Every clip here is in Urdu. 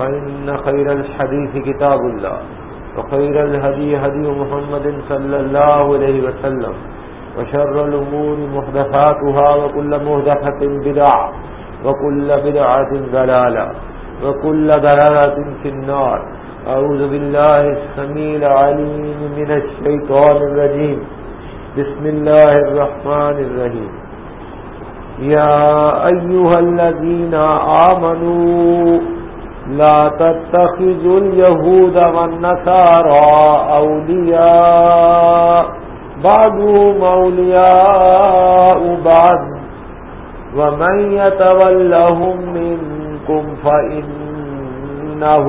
فإن خير الحديث كتاب الله وخير الهدي هدي محمد صلى الله عليه وسلم وشر الأمور محدثاتها وكل مهدفة بدع وكل بدعة ذلالة وكل ذلالة في النار أعوذ بالله السميع العليم من الشيطان الرجيم بسم الله الرحمن الرحيم يا أيها الذين آمنوا لا تتخذوا اليهود والنصارى أولياء. بعضهم أولياء بعض ومن يتولهم منكم فإنه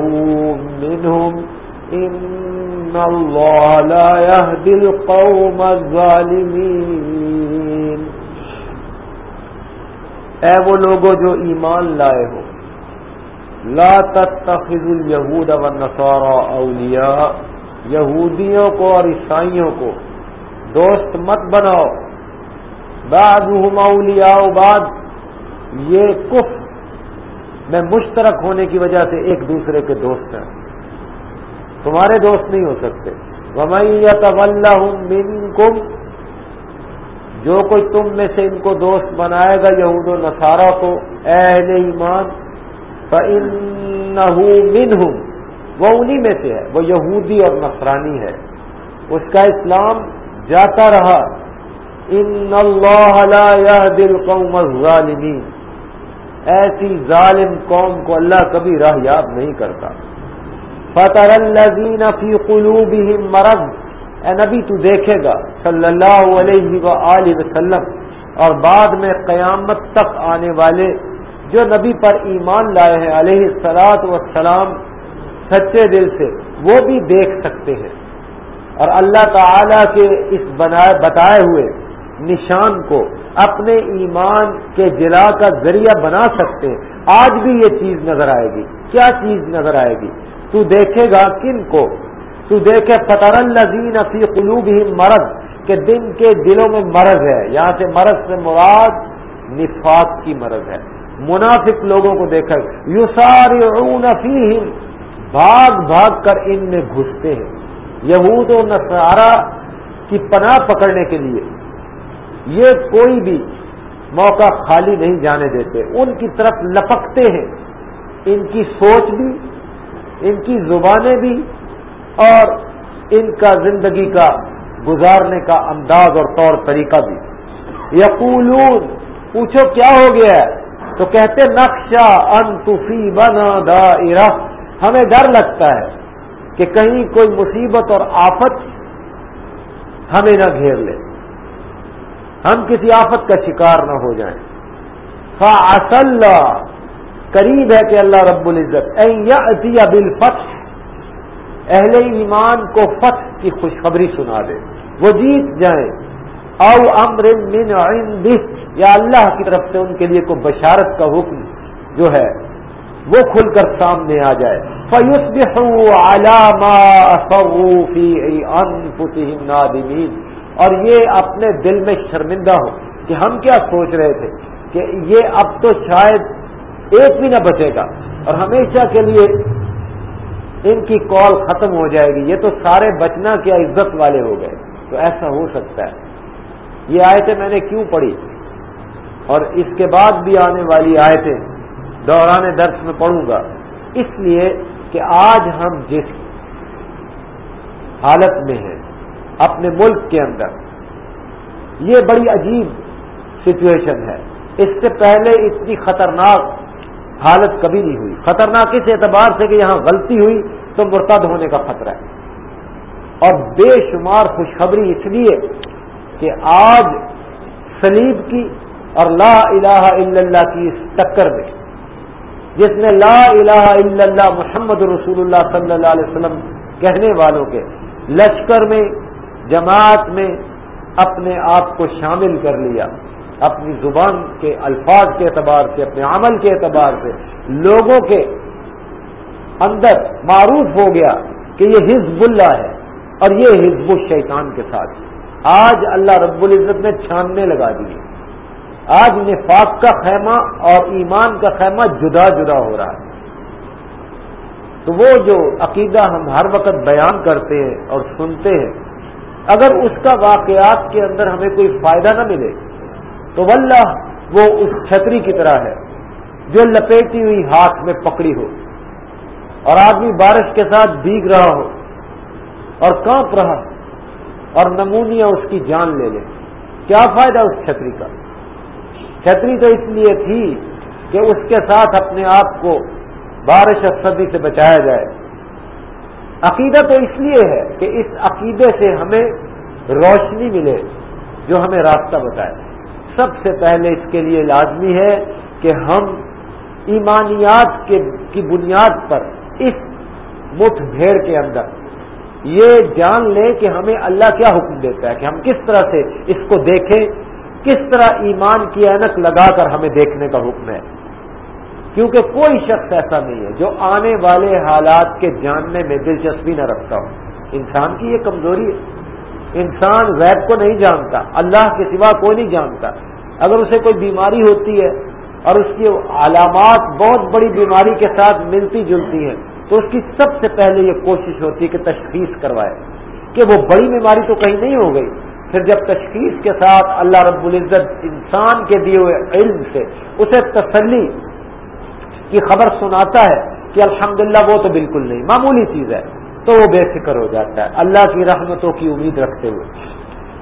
منهم. إن الله لا يهدي القوم الظالمين. اے وہ لوگوں جو ایمان لائے ہو لا تتخذ الیہود والنصارى اولیاء یہودیوں کو اور عیسائیوں کو دوست مت بناؤ۔ بعضهم اولیاء بعد یہ کف میں مشترک ہونے کی وجہ سے ایک دوسرے کے دوست ہیں۔ تمہارے دوست نہیں ہو سکتے۔ وَمَن جو کوئی تم میں سے ان کو دوست بنائے گا یہود و نصارہ کو، اہل ایمان فَإِنَّهُ مِنْهُمْ، وہ انہی میں سے ہے، وہ یہودی اور نصرانی ہے۔ اس کا اسلام جاتا رہا۔ ان اللہ لا يهدي القوم الظالمین ایسی ظالم قوم کو اللہ کبھی راہ یاب نہیں کرتا۔ فتر الذین فی قلوبہم مرض۔ اے نبی، تو دیکھے گا، صلی اللہ علیہ وآلہ وسلم، اور بعد میں قیامت تک آنے والے جو نبی پر ایمان لائے ہیں، علیہ السلاط وسلام سچے دل سے، وہ بھی دیکھ سکتے ہیں۔ اور اللہ تعالی کے اس بنائے بتائے ہوئے نشان کو اپنے ایمان کے جلا کا ذریعہ بنا سکتے ہیں۔ آج بھی یہ چیز نظر آئے گی۔ کیا چیز نظر آئے گی؟ تو دیکھے گا کن کو؟ تو دیکھے فتر الزین فی قلوب ہی مرض، کہ دن کے دلوں میں مرض ہے۔ یہاں سے مرض سے مراد نفاق کی مرض ہے۔ منافق لوگوں کو دیکھا یو ساری بھاگ بھاگ کر ان میں گھستے ہیں۔ یہود و نصارہ کی پناہ پکڑنے کے لیے۔ یہ کوئی بھی موقع خالی نہیں جانے دیتے۔ ان کی طرف لپکتے ہیں۔ ان کی سوچ بھی، ان کی زبانیں بھی اور ان کا زندگی کا گزارنے کا انداز اور طور طریقہ بھی۔ یقولون، پوچھو کیا ہو گیا ہے؟ تو کہتے نقشہ انتفی بنا دا ہمیں ڈر لگتا ہے کہ کہیں کوئی مصیبت اور آفت ہمیں نہ گھیر لے۔ ہم کسی آفت کا شکار نہ ہو جائیں۔ فا قریب ہے کہ اللہ رب العزت عطیہ بل فتح اہل ایمان کو فتح کی خوشخبری سنا دے۔ وہ جیت جائیں۔ او امر من عندہ یا اللہ کی طرف سے ان کے لیے کوئی بشارت کا حکم جو ہے، وہ کھل کر سامنے آ جائے۔ فیوس نادمین اور یہ اپنے دل میں شرمندہ ہو کہ ہم کیا سوچ رہے تھے کہ یہ اب تو شاید ایک بھی نہ بچے گا۔ اور ہمیشہ کے لیے ان کی کال ختم ہو جائے گی۔ یہ تو سارے بچنا کیا عزت والے ہو گئے۔ تو ایسا ہو سکتا ہے۔ یہ آیتیں میں نے کیوں پڑھی؟ اور اس کے بعد بھی آنے والی آیتیں دوران درس میں پڑھوں گا۔ اس لیے کہ آج ہم جس حالت میں ہیں، اپنے ملک کے اندر، یہ بڑی عجیب سچویشن ہے۔ اس سے پہلے اتنی خطرناک حالت کبھی نہیں ہوئی۔ خطرناک اس اعتبار سے کہ یہاں غلطی ہوئی تو مرتد ہونے کا خطرہ ہے۔ اور بے شمار خوشخبری اس لیے کہ آج سلیب کی اور لا الہ الا اللہ کی اس ٹکر میں، جس نے لا الہ الا اللہ محمد رسول اللہ صلی اللہ علیہ وسلم کہنے والوں کے لشکر میں، جماعت میں اپنے آپ کو شامل کر لیا، اپنی زبان کے الفاظ کے اعتبار سے، اپنے عمل کے اعتبار سے لوگوں کے اندر معروف ہو گیا کہ یہ حزب اللہ ہے اور یہ حزب الشیطان کے ساتھ۔ ہے آج اللہ رب العزت نے چھاننے لگا دیے آج نفاق کا خیمہ اور ایمان کا خیمہ جدا جدا ہو رہا ہے۔ تو وہ جو عقیدہ ہم ہر وقت بیان کرتے ہیں اور سنتے ہیں، اگر اس کا واقعات کے اندر ہمیں کوئی فائدہ نہ ملے، تو واللہ وہ اس چھتری کی طرح ہے جو لپیٹی ہوئی ہاتھ میں پکڑی ہو اور آدمی بارش کے ساتھ بھیگ رہا ہو اور کانپ رہا اور نمونیا اس کی جان لے لے۔ کیا فائدہ اس چھتری کا؟ چھتری تو اس لیے تھی کہ اس کے ساتھ اپنے آپ کو بارش اور سردی سے بچایا جائے۔ عقیدہ تو اس لیے ہے کہ اس عقیدے سے ہمیں روشنی ملے، جو ہمیں راستہ بتائے۔ سب سے پہلے اس کے لیے لازمی ہے کہ ہم ایمانیات کی بنیاد پر اس مٹھ بھیڑ کے اندر یہ جان لیں کہ ہمیں اللہ کیا حکم دیتا ہے کہ ہم کس طرح سے اس کو دیکھیں، کس طرح ایمان کی اینک لگا کر ہمیں دیکھنے کا حکم ہے۔ کیونکہ کوئی شخص ایسا نہیں ہے جو آنے والے حالات کے جاننے میں دلچسپی نہ رکھتا ہو۔ انسان کی یہ کمزوری ہے۔ انسان غیب کو نہیں جانتا، اللہ کے سوا کوئی نہیں جانتا۔ اگر اسے کوئی بیماری ہوتی ہے اور اس کی علامات بہت بڑی بیماری کے ساتھ ملتی جلتی ہیں تو اس کی سب سے پہلے یہ کوشش ہوتی ہے کہ تشخیص کروائے کہ وہ بڑی بیماری تو کہیں نہیں ہو گئی، پھر جب تشخیص کے ساتھ اللہ رب العزت انسان کے دیے ہوئے علم سے اسے تسلی کی خبر سناتا ہے کہ الحمدللہ وہ تو بالکل نہیں، معمولی چیز ہے، تو وہ بے فکر ہو جاتا ہے، اللہ کی رحمتوں کی امید رکھتے ہوئے۔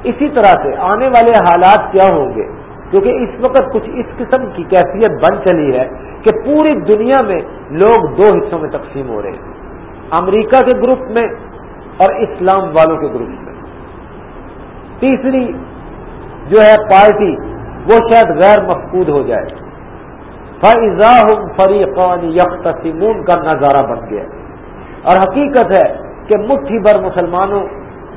اسی طرح سے آنے والے حالات کیا ہوں گے؟ کیونکہ اس وقت کچھ اس قسم کی کیفیت بن چلی ہے کہ پوری دنیا میں لوگ دو حصوں میں تقسیم ہو رہے ہیں۔ امریکہ کے گروپ میں اور اسلام والوں کے گروپ میں۔ تیسری جو ہے پارٹی، وہ شاید غیر مفقود ہو جائے۔ فضا فریقان یکتسمون کا نظارہ بن گیا۔ اور حقیقت ہے کہ مٹھی بھر مسلمانوں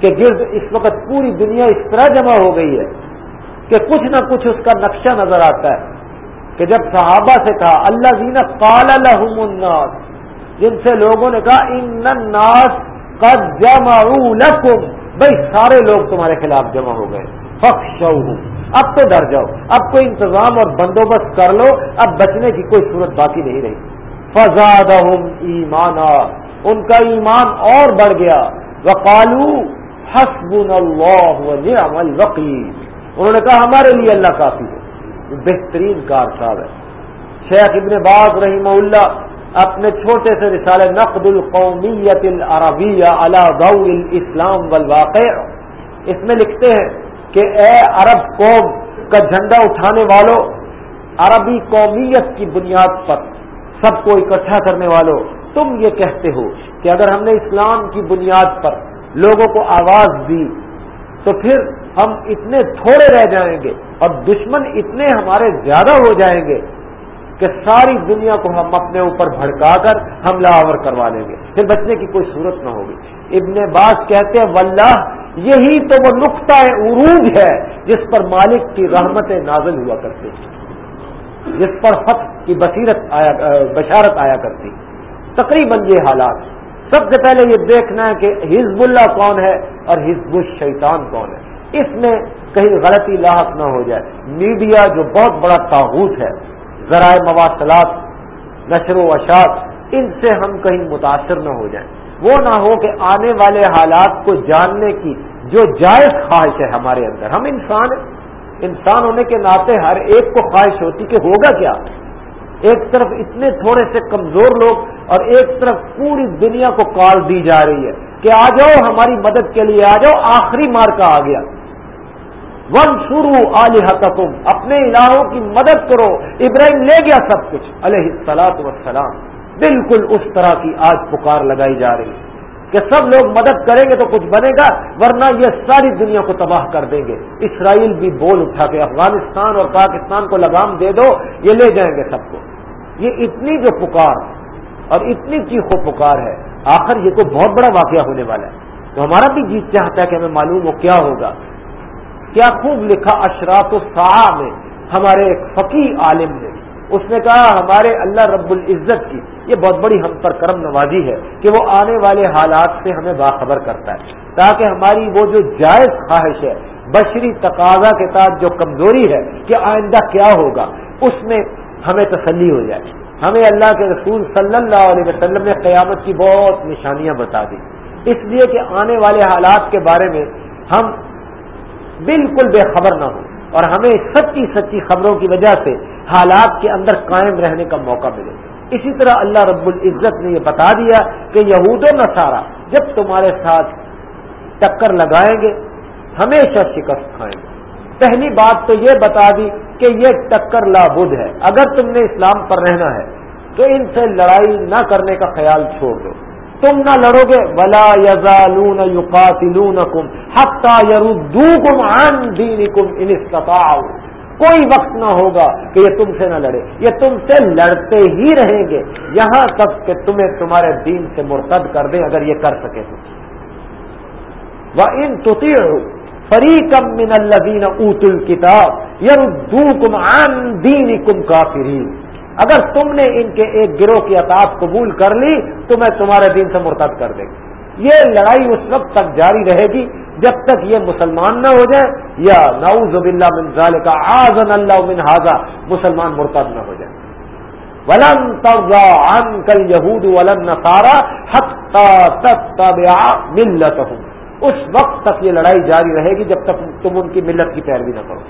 کے گرد اس وقت پوری دنیا اس طرح جمع ہو گئی ہے کہ کچھ نہ کچھ اس کا نقشہ نظر آتا ہے۔ کہ جب صحابہ سے کہا اللہ زین کال الناس جن سے لوگوں نے کہا، ان الناس قد جمعوا لکم بھائی، سارے لوگ تمہارے خلاف جمع ہو گئے۔ فخ اب تو ڈر جاؤ۔ اب کوئی انتظام اور بندوبست کر لو۔ اب بچنے کی کوئی صورت باقی نہیں رہی۔ فضاد ایمانا۔ ان کا ایمان اور بڑھ گیا۔ وقالو حسب اللہ نعم الوکیل انہوں نے کہا، ہمارے لیے اللہ کافی ہے۔ بہترین کار صاحب ہے۔ شیخ ابن باز رحمہ اللہ اپنے چھوٹے سے رسالے نقد القومیت العربیہ علی ضوء الاسلام والواقع۔ اس میں لکھتے ہیں کہ اے عرب قوم کا جھنڈا اٹھانے والوں عربی قومیت کی بنیاد پر سب کو اکٹھا کرنے والوں تم یہ کہتے ہو کہ اگر ہم نے اسلام کی بنیاد پر لوگوں کو آواز دی تو پھر ہم اتنے تھوڑے رہ جائیں گے اور دشمن اتنے ہمارے زیادہ ہو جائیں گے کہ ساری دنیا کو ہم اپنے اوپر بھڑکا کر حملہ آور کروا لیں گے۔ پھر بچنے کی کوئی صورت نہ ہوگی۔ ابن باز کہتے ہیں، واللہ، یہی تو وہ نقطۂ عروج ہے جس پر مالک کی رحمت نازل ہوا کرتے جس پر فتح کی بصیرت آیا، بشارت آیا کرتی۔ تقریباً یہ حالات۔ سب سے پہلے یہ دیکھنا ہے کہ حزب اللہ کون ہے اور حزب الشیطان کون ہے۔ اس میں کہیں غلطی لاحق نہ ہو جائے۔ میڈیا جو بہت بڑا تاغوت ہے، ذرائع مواصلات، نشر و اشاعت، ان سے ہم کہیں متاثر نہ ہو جائیں۔ وہ نہ ہو کہ آنے والے حالات کو جاننے کی جو جائز خواہش ہے ہمارے اندر۔ ہم انسان ہیں۔ انسان ہونے کے ناطے ہر ایک کو خواہش ہوتی کہ ہوگا کیا؟ ایک طرف اتنے تھوڑے سے کمزور لوگ اور ایک طرف پوری دنیا کو کال دی جا رہی ہے کہ آ جاؤ، ہماری مدد کے لیے آ جاؤ، آخری مارکا آ گیا۔ ون شروع حکم اپنے الہوں کی مدد کرو۔ ابراہیم لے گیا سب کچھ۔ علیہ السلاط وسلام بالکل اس طرح کی آج پکار لگائی جا رہی ہے۔ کہ سب لوگ مدد کریں گے تو کچھ بنے گا، ورنہ یہ ساری دنیا کو تباہ کر دیں گے۔ اسرائیل بھی بول اٹھا کے افغانستان اور پاکستان کو لگام دے دو، یہ لے جائیں گے سب کو۔ یہ اتنی جو پکار اور اتنی چیخو پکار ہے، آخر یہ تو بہت بڑا واقعہ ہونے والا ہے۔ تو ہمارا بھی جیت چاہتا ہے کہ ہمیں معلوم ہو کیا ہوگا۔ کیا خوب لکھا اشراف الساعہ میں ہمارے ایک فقی عالم نے۔ اس نے کہا ہمارے اللہ رب العزت کی یہ بہت بڑی ہم پر کرم نوازی ہے کہ وہ آنے والے حالات سے ہمیں باخبر کرتا ہے۔ تاکہ ہماری وہ جو جائز خواہش ہے، بشری تقاضا کے ساتھ جو کمزوری ہے کہ آئندہ کیا ہوگا، اس میں ہمیں تسلی ہو جائے۔ ہمیں اللہ کے رسول صلی اللہ علیہ وسلم نے قیامت کی بہت نشانیاں بتا دی۔ اس لیے کہ آنے والے حالات کے بارے میں ہم بالکل بے خبر نہ ہوں اور ہمیں سچی سچی خبروں کی وجہ سے حالات کے اندر قائم رہنے کا موقع ملے۔ اسی طرح اللہ رب العزت نے یہ بتا دیا کہ یہود و نصارہ جب تمہارے ساتھ ٹکر لگائیں گے، ہمیشہ شکست کھائیں گے۔ پہلی بات تو یہ بتا دی کہ یہ ٹکر لابد ہے۔ اگر تم نے اسلام پر رہنا ہے تو ان سے لڑائی نہ کرنے کا خیال چھوڑ دو۔ تم نہ لڑو گے ولا یزالون یقاتلون کم حتہ یرو کم آن دین کم کوئی وقت نہ ہوگا کہ یہ تم سے نہ لڑے، یہ تم سے لڑتے ہی رہیں گے۔ یہاں تک کہ تمہیں تمہارے دین سے مرتد کر دیں اگر یہ کر سکے تو۔ وہ ان تطیع فریقم من الذین اوت الکتاب یردوکم عن دینکم کافرین اگر تم نے ان کے ایک گروہ کی اطاف قبول کر لی، تو میں تمہارے دین سے مرتب کر دیں گی یہ لڑائی اس وقت تک جاری رہے گی جب تک یہ مسلمان نہ ہو جائے، یا نعوذ باللہ من ذالک آزن اللہ من حاضا مسلمان مرتب نہ ہو جائے۔ ولن ترضا عنك اليهود ولن نصارى حتى تتبع ملتهم۔ اس وقت تک یہ لڑائی جاری رہے گی جب تک تم ان کی ملت کی پیروی نہ کرو۔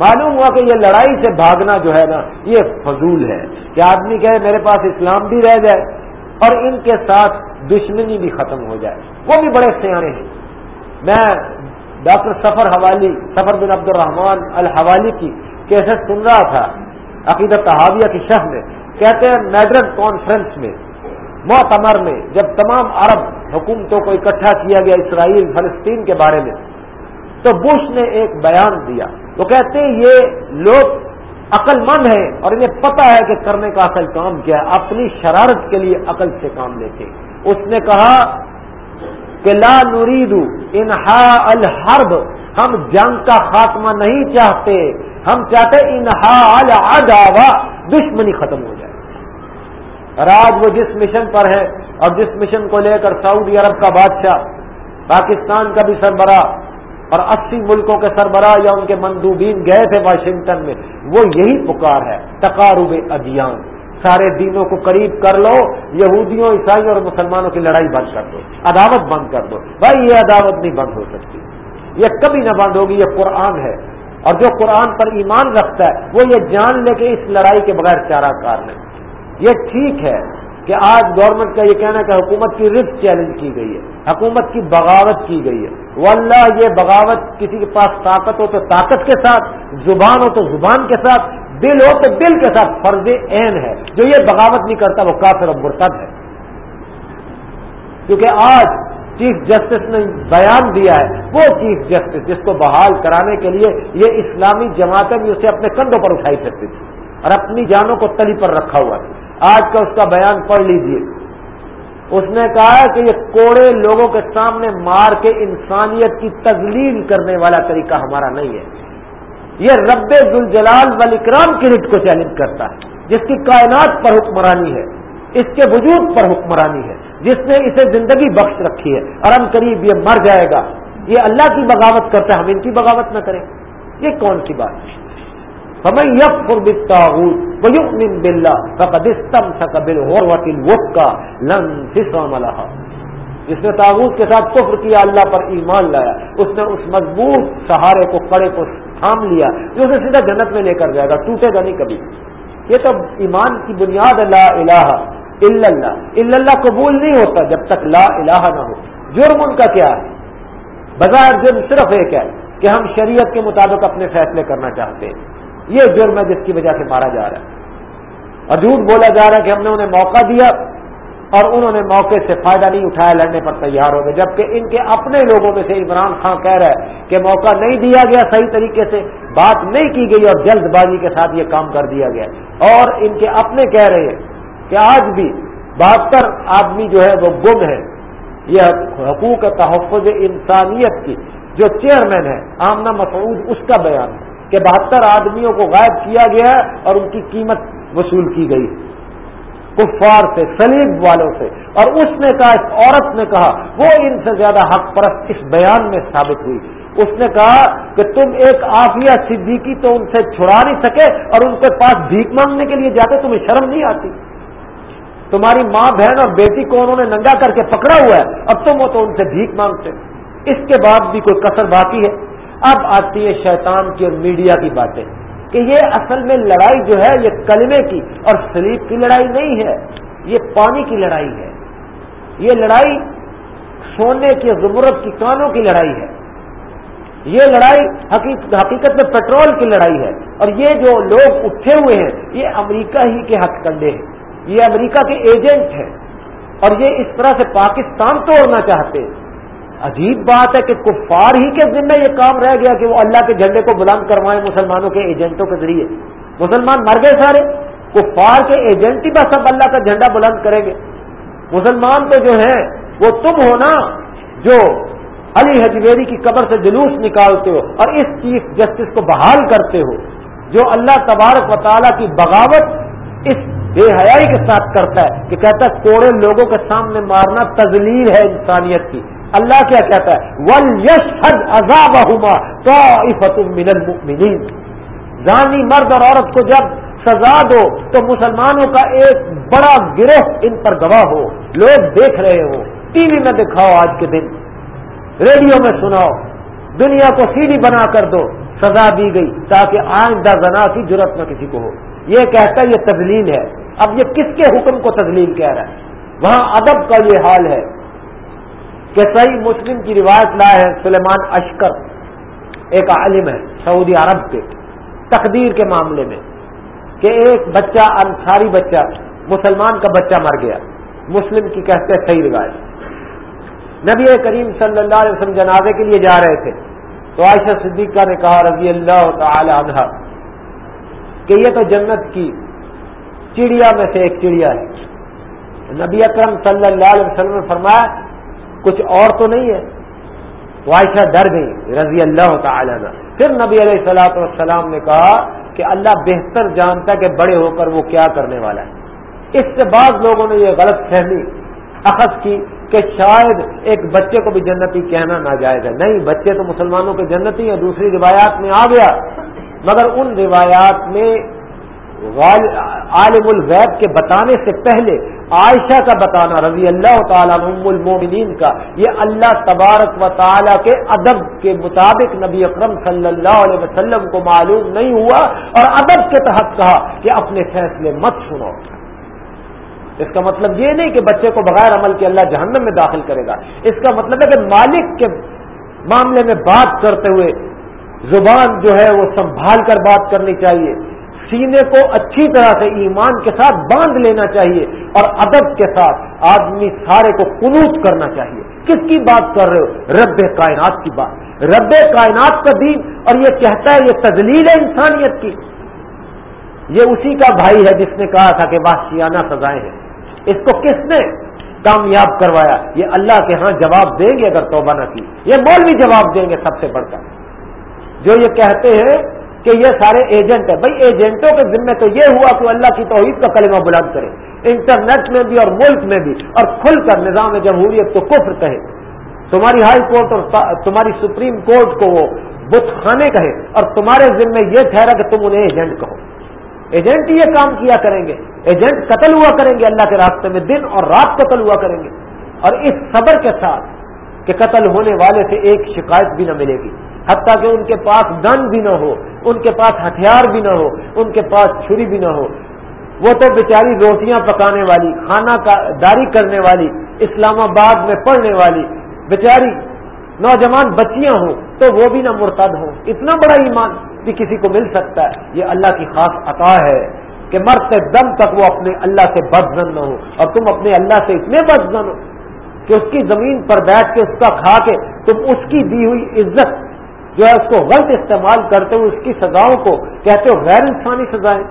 معلوم ہوا کہ یہ لڑائی سے بھاگنا جو ہے نا، یہ فضول ہے۔ کہ آدمی کہے، میرے پاس اسلام بھی رہ جائے اور ان کے ساتھ دشمنی بھی ختم ہو جائے۔ وہ بھی بڑے سیانے ہیں۔ میں ڈاکٹر سفر حوالی سفر بن عبد الرحمان الحوالی کی کیسے سن رہا تھا عقیدت تحاویہ کی شہ میں۔ کہتے ہیں، میڈرن کانفرنس میں معتمر میں، جب تمام عرب حکومتوں کو اکٹھا کیا گیا، اسرائیل، فلسطین کے بارے میں۔ تو بش نے ایک بیان دیا۔ وہ کہتے ہیں یہ لوگ عقل مند ہیں اور انہیں پتا ہے کہ کرنے کا اصل کام کیا ہے۔ اپنی شرارت کے لیے عقل سے کام لیتے اس نے کہا کہ لا نرید انہا الحرب۔ ہم جنگ کا خاتمہ نہیں چاہتے۔ ہم چاہتے انہا العداوہ۔ دشمنی ختم ہو جائے۔ اور آج وہ جس مشن پر ہے اور جس مشن کو لے کر سعودی عرب کا بادشاہ، پاکستان کا بھی سربراہ اور اسی ملکوں کے سربراہ یا ان کے مندوبین گئے تھے واشنگٹن میں، وہ یہی پکار ہے، تقارب ادیان۔ سارے دینوں کو قریب کر لو، یہودیوں، عیسائیوں اور مسلمانوں کی لڑائی بند کر دو، عداوت بند کر دو۔ بھائی، یہ عداوت نہیں بند ہو سکتی۔ یہ کبھی نہ بند ہوگی، یہ قرآن ہے۔ اور جو قرآن پر ایمان رکھتا ہے، وہ یہ جان لے کہ اس لڑائی کے بغیر چارہ کار نہیں یہ ٹھیک ہے۔ کہ آج گورنمنٹ کا یہ کہنا ہے کہ حکومت کی رفت چیلنج کی گئی ہے، حکومت کی بغاوت کی گئی ہے۔ واللہ یہ بغاوت کسی کے پاس طاقت ہو تو طاقت کے ساتھ، زبان ہو تو زبان کے ساتھ، دل ہو تو دل کے ساتھ فرض عین ہے۔ جو یہ بغاوت نہیں کرتا وہ کافر اور مرتد ہے۔ کیونکہ آج چیف جسٹس نے بیان دیا ہے، وہ چیف جسٹس جس کو بحال کرانے کے لیے یہ اسلامی جماعتیں بھی اسے اپنے کندھوں پر اٹھائی سکتی تھی اور اپنی جانوں کو تلی پر رکھا ہوا تھا۔ آج کا اس کا بیان پڑھ لیجیے۔ اس نے کہا کہ یہ کوڑے لوگوں کے سامنے مار کے انسانیت کی تزلیل کرنے والا طریقہ ہمارا نہیں ہے۔ یہ رب الجلال والاکرام کی رٹ کو چیلنج کرتا ہے، جس کی کائنات پر حکمرانی ہے، اس کے وجود پر حکمرانی ہے، جس نے اسے زندگی بخش رکھی ہے۔ اور ہم قریب یہ مر جائے گا۔ یہ اللہ کی بغاوت کرتا ہے، ہم ان کی بغاوت نہ کریں۔ یہ کون سی بات ہے؟ ہمیں یق ويؤمن بالله فقد استمسك بالعروة الوثقى لن انفصام لها۔ جس نے تاغوت کے ساتھ کفر کیا، اللہ پر ایمان لایا۔ اس نے اس مضبوط سہارے کو کڑے کو تھام لیا، جو اسے سیدھا جنت میں لے کر جائے گا، ٹوٹے گا نہیں کبھی۔ یہ تو ایمان کی بنیاد لا الہ الا اللہ۔ الا اللہ قبول نہیں ہوتا جب تک لا الہ نہ ہو۔ جرم ان کا کیا ہے؟ بظاہر جرم صرف ایک ہے کہ ہم شریعت کے مطابق اپنے فیصلے کرنا چاہتے ہیں۔ یہ جرم ہے جس کی وجہ سے مارا جا رہا ہے۔ اور جھوٹ بولا جا رہا ہے کہ ہم نے انہیں موقع دیا اور انہوں نے موقع سے فائدہ نہیں اٹھایا، لڑنے پر تیار ہو گئے۔ جبکہ ان کے اپنے لوگوں میں سے عمران خان کہہ رہا ہے کہ موقع نہیں دیا گیا صحیح طریقے سے، بات نہیں کی گئی اور جلد بازی کے ساتھ یہ کام کر دیا گیا۔ اور ان کے اپنے کہہ رہے ہیں کہ آج بھی بہتر آدمی جو ہے وہ گم ہے۔ یہ حقوق تحفظ انسانیت کی جو چیئرمین ہے آمنا مسعود، اس کا بیان۔ ہے کہ بہتر آدمیوں کو غائب کیا گیا ہے اور ان کی قیمت وصول کی گئی۔ کفار سے، سلیب والوں سے۔ اور اس نے کہا، اس عورت نے کہا، وہ ان سے زیادہ حق پرست اس بیان میں ثابت ہوئی۔ اس نے کہا کہ تم ایک آفیہ صدیقی تو ان سے چھڑا نہیں سکے اور ان کے پاس بھیک مانگنے کے لیے جاتے تمہیں شرم نہیں آتی۔ تمہاری ماں، بہن اور بیٹی کو انہوں نے ننگا کر کے پکڑا ہوا ہے، اب تم وہ تو ان سے بھیک مانگتے۔ اس کے بعد بھی کوئی کسر باقی ہے۔ اب آتی ہے شیطان کی اور میڈیا کی باتیں کہ یہ اصل میں لڑائی جو ہے یہ کلمے کی اور سلیب کی لڑائی نہیں ہے، یہ پانی کی لڑائی ہے۔ یہ لڑائی سونے کی زمرت کی کانوں کی لڑائی ہے۔ یہ لڑائی حقیقت میں پیٹرول کی لڑائی ہے۔ اور یہ جو لوگ اٹھے ہوئے ہیں، یہ امریکہ ہی کے ہتھ کنڈے ہیں۔ یہ امریکہ کے ایجنٹ ہیں۔ اور یہ اس طرح سے پاکستان توڑنا چاہتے ہیں۔ عجیب بات ہے کہ کفار ہی کے ذمہ یہ کام رہ گیا کہ وہ اللہ کے جھنڈے کو بلند کروائیں مسلمانوں کے ایجنٹوں کے ذریعے۔ مسلمان مر گئے سارے۔ کفار کے ایجنٹ ہی بس اب اللہ کا جھنڈا بلند کریں گے۔ مسلمان تو جو ہیں، وہ تم ہو نا جو علی حجویری کی قبر سے جلوس نکالتے ہو اور اس چیف جسٹس کو بحال کرتے ہو، جو اللہ تبارک و تعالیٰ کی بغاوت اس بے حیائی کے ساتھ کرتا ہے، کہ کہتا ہے کوڑے لوگوں کے سامنے مارنا تزلیل ہے انسانیت کی۔ اللہ کیا کہتا ہے؟ ول یش حد عذاب من المؤمنین زانی مرد اور عورت کو جب سزا دو تو مسلمانوں کا ایک بڑا گروہ ان پر گواہ ہو۔ لوگ دیکھ رہے ہو۔ ٹی وی میں دکھاؤ آج کے دن۔ ریڈیو میں سناؤ۔ دنیا کو سیڑھی بنا کر دو۔ سزا دی گئی تاکہ آئندہ زنا کی ضرورت نہ کسی کو ہو۔ یہ کہتا ہے یہ تدلیل ہے۔ اب یہ کس کے حکم کو تدلیل کہہ رہا ہے؟ وہاں ادب کا یہ حال ہے۔ کہ صحیح مسلم کی روایت لا ہے، سلیمان اشکر، ایک عالم ہے، سعودی عرب کے تقدیر کے معاملے میں، کہ ایک بچہ، انصاری بچہ، مسلمان کا بچہ مر گیا۔ مسلم کی کہتے صحیح روایت۔ نبی کریم صلی اللہ علیہ وسلم جنازے کے لیے جا رہے تھے۔ تو عائشہ صدیقہ نے کہا، رضی اللہ تعالی عنہ، کہ یہ تو جنت کی چڑیا میں سے ایک چڑیا ہے۔ نبی اکرم صلی اللہ علیہ وسلم نے فرمایا کچھ اور تو نہیں ہے۔ تو عائشہ ڈر گئی، رضی اللہ تعالی عنہ۔ پھر نبی علیہ السلاۃ والسلام نے کہا کہ اللہ بہتر جانتا کہ بڑے ہو کر وہ کیا کرنے والا ہے۔ اس سے بعض لوگوں نے یہ غلط فہمی، اخذ کی کہ شاید ایک بچے کو بھی جنتی کہنا ناجائز ہے۔ نہیں، بچے تو مسلمانوں کے جنتی ہیں، دوسری روایات میں آ گیا۔ مگر ان روایات میں عالم الغیب کے بتانے سے پہلے عائشہ کا بتانا رضی اللہ تعالیٰ ام المومنین کا، یہ اللہ تبارک و تعالیٰ کے ادب کے مطابق نبی اکرم صلی اللہ علیہ وسلم کو معلوم نہیں ہوا اور ادب کے تحت کہا کہ اپنے فیصلے مت سنو۔ اس کا مطلب یہ نہیں کہ بچے کو بغیر عمل کے اللہ جہنم میں داخل کرے گا۔ اس کا مطلب ہے کہ مالک کے معاملے میں بات کرتے ہوئے زبان جو ہے وہ سنبھال کر بات کرنی چاہیے۔ سینے کو اچھی طرح سے ایمان کے ساتھ باندھ لینا چاہیے اور ادب کے ساتھ آدمی سارے کو قنوط کرنا چاہیے۔ کس کی بات کر رہے ہو؟ رب کائنات کی بات۔ رب کائنات کا دین اور یہ کہتا ہے، یہ تدلیل ہے انسانیت کی۔ یہ اسی کا بھائی ہے جس نے کہا تھا کہ بادشیانہ سزائیں ہیں۔ اس کو کس نے کامیاب کروایا؟ یہ اللہ کے ہاں جواب دیں گے اگر توبہ نہ کی۔ یہ مولوی جواب دیں گے سب سے بڑھ کر۔ جو یہ کہتے ہیں کہ یہ سارے ایجنٹ ہیں۔ بھائی ایجنٹوں کے ذمہ تو یہ ہوا کہ اللہ کی توحید کا کلمہ بلند کرے۔ انٹرنیٹ میں بھی اور ملک میں بھی اور کھل کر نظام جمہوریت کو کفر کہے۔ تمہاری ہائی کورٹ اور تمہاری سپریم کورٹ کو وہ بت خانے کہے اور تمہارے ذمہ یہ ٹھہرا کہ تم انہیں ایجنٹ کہو۔ ایجنٹ یہ کام کیا کریں گے۔ ایجنٹ قتل ہوا کریں گے اللہ کے راستے میں، دن اور رات قتل ہوا کریں گے۔ اور اس صبر کے ساتھ کہ قتل ہونے والے سے ایک شکایت بھی نہ ملے گی۔ حتیٰ کہ ان کے پاس گن بھی نہ ہو، ان کے پاس ہتھیار بھی نہ ہو، ان کے پاس چھری بھی نہ ہو۔ وہ تو بیچاری روٹیاں پکانے والی، کھانا داری کرنے والی، اسلام آباد میں پڑھنے والی، بیچاری نوجوان بچیاں ہوں تو وہ بھی نہ مرتد ہوں۔ اتنا بڑا ایمان بھی کسی کو مل سکتا ہے۔ یہ اللہ کی خاص عطا ہے کہ مرتے دم تک وہ اپنے اللہ سے بدزن نہ ہو۔ اور تم اپنے اللہ سے اتنے بدزن ہو کہ اس کی زمین پر بیٹھ کے اس کا کھا کے تم اس کی دی ہوئی عزت جو ہے اس کو غلط استعمال کرتے ہوئے اس کی سزاؤں کو کہتے ہو غیر انسانی سزائیں۔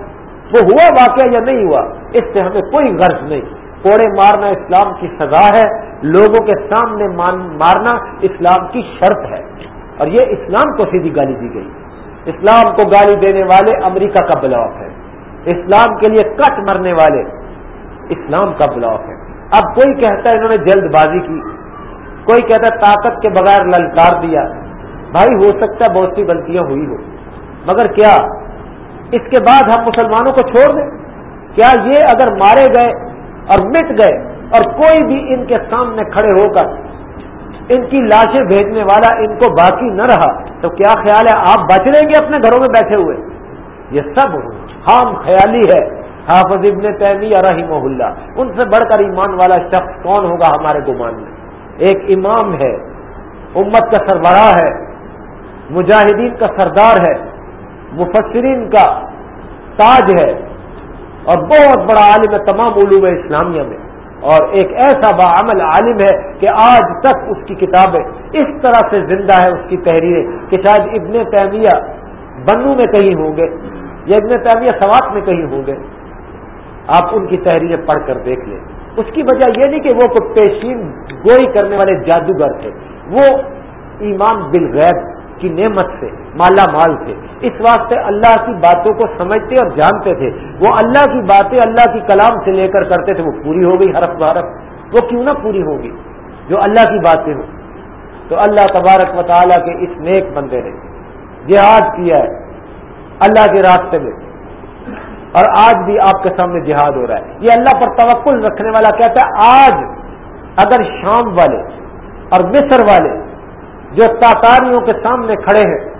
وہ ہوا واقعہ یا نہیں ہوا، اس سے ہمیں کوئی غرض نہیں۔ کوڑے مارنا اسلام کی سزا ہے، لوگوں کے سامنے مارنا اسلام کی شرط ہے۔ اور یہ اسلام کو سیدھی گالی دی گئی۔ اسلام کو گالی دینے والے امریکہ کا بلاک ہے۔ اسلام کے لیے کٹ مرنے والے اسلام کا بلاک ہے۔ اب کوئی کہتا ہے انہوں نے جلد بازی کی۔ کوئی کہتا ہے طاقت کے بغیر للکار دیا۔ بھائی ہو سکتا ہے بہت سی غلطیاں ہوئی ہو مگر کیا اس کے بعد ہم مسلمانوں کو چھوڑ دیں؟ کیا یہ اگر مارے گئے اور مٹ گئے اور کوئی بھی ان کے سامنے کھڑے ہو کر ان کی لاشیں بھیجنے والا ان کو باقی نہ رہا، تو کیا خیال ہے آپ بچ لیں گے اپنے گھروں میں بیٹھے ہوئے؟ یہ سب ہم خیالی ہے۔ حافظ ابن تیمیہ رحمہ اللہ، ان سے بڑھ کر ایمان والا شخص کون ہوگا ہمارے گمان میں؟ ایک امام ہے، امت کا سربراہ ہے۔ مجاہدین کا سردار ہے، مفسرین کا تاج ہے اور بہت بڑا عالم ہے تمام علوم اسلامیہ میں۔ اور ایک ایسا بعمل عالم ہے کہ آج تک اس کی کتابیں اس طرح سے زندہ ہے اس کی تحریریں کہ شاید ابن تیمیہ بنو میں کہیں ہوں گے یا ابن تیمیہ سوات میں کہیں ہوں گے۔ آپ ان کی تحریریں پڑھ کر دیکھ لیں۔ اس کی وجہ یہ نہیں کہ وہ کوئی پیشین گوئی کرنے والے جادوگر تھے، وہ ایمان بالغیب کی نعمت سے، مالا مال تھے اس واسطے اللہ کی باتوں کو سمجھتے اور جانتے تھے۔ وہ اللہ کی باتیں اللہ کی کلام سے لے کر کرتے تھے، وہ پوری ہو گئی حرف بحرف وہ کیوں نہ پوری ہوگی جو اللہ کی باتیں ہوں۔ تو اللہ تبارک و تعالیٰ کے اس نیک بندے نے جہاد کیا ہے اللہ کے راستے میں۔ اور آج بھی آپ کے سامنے جہاد ہو رہا ہے۔ یہ اللہ پر توقل رکھنے والا کہتا ہے، آج اگر شام والے اور مصر والے جو تاتاریوں کے سامنے کھڑے ہیں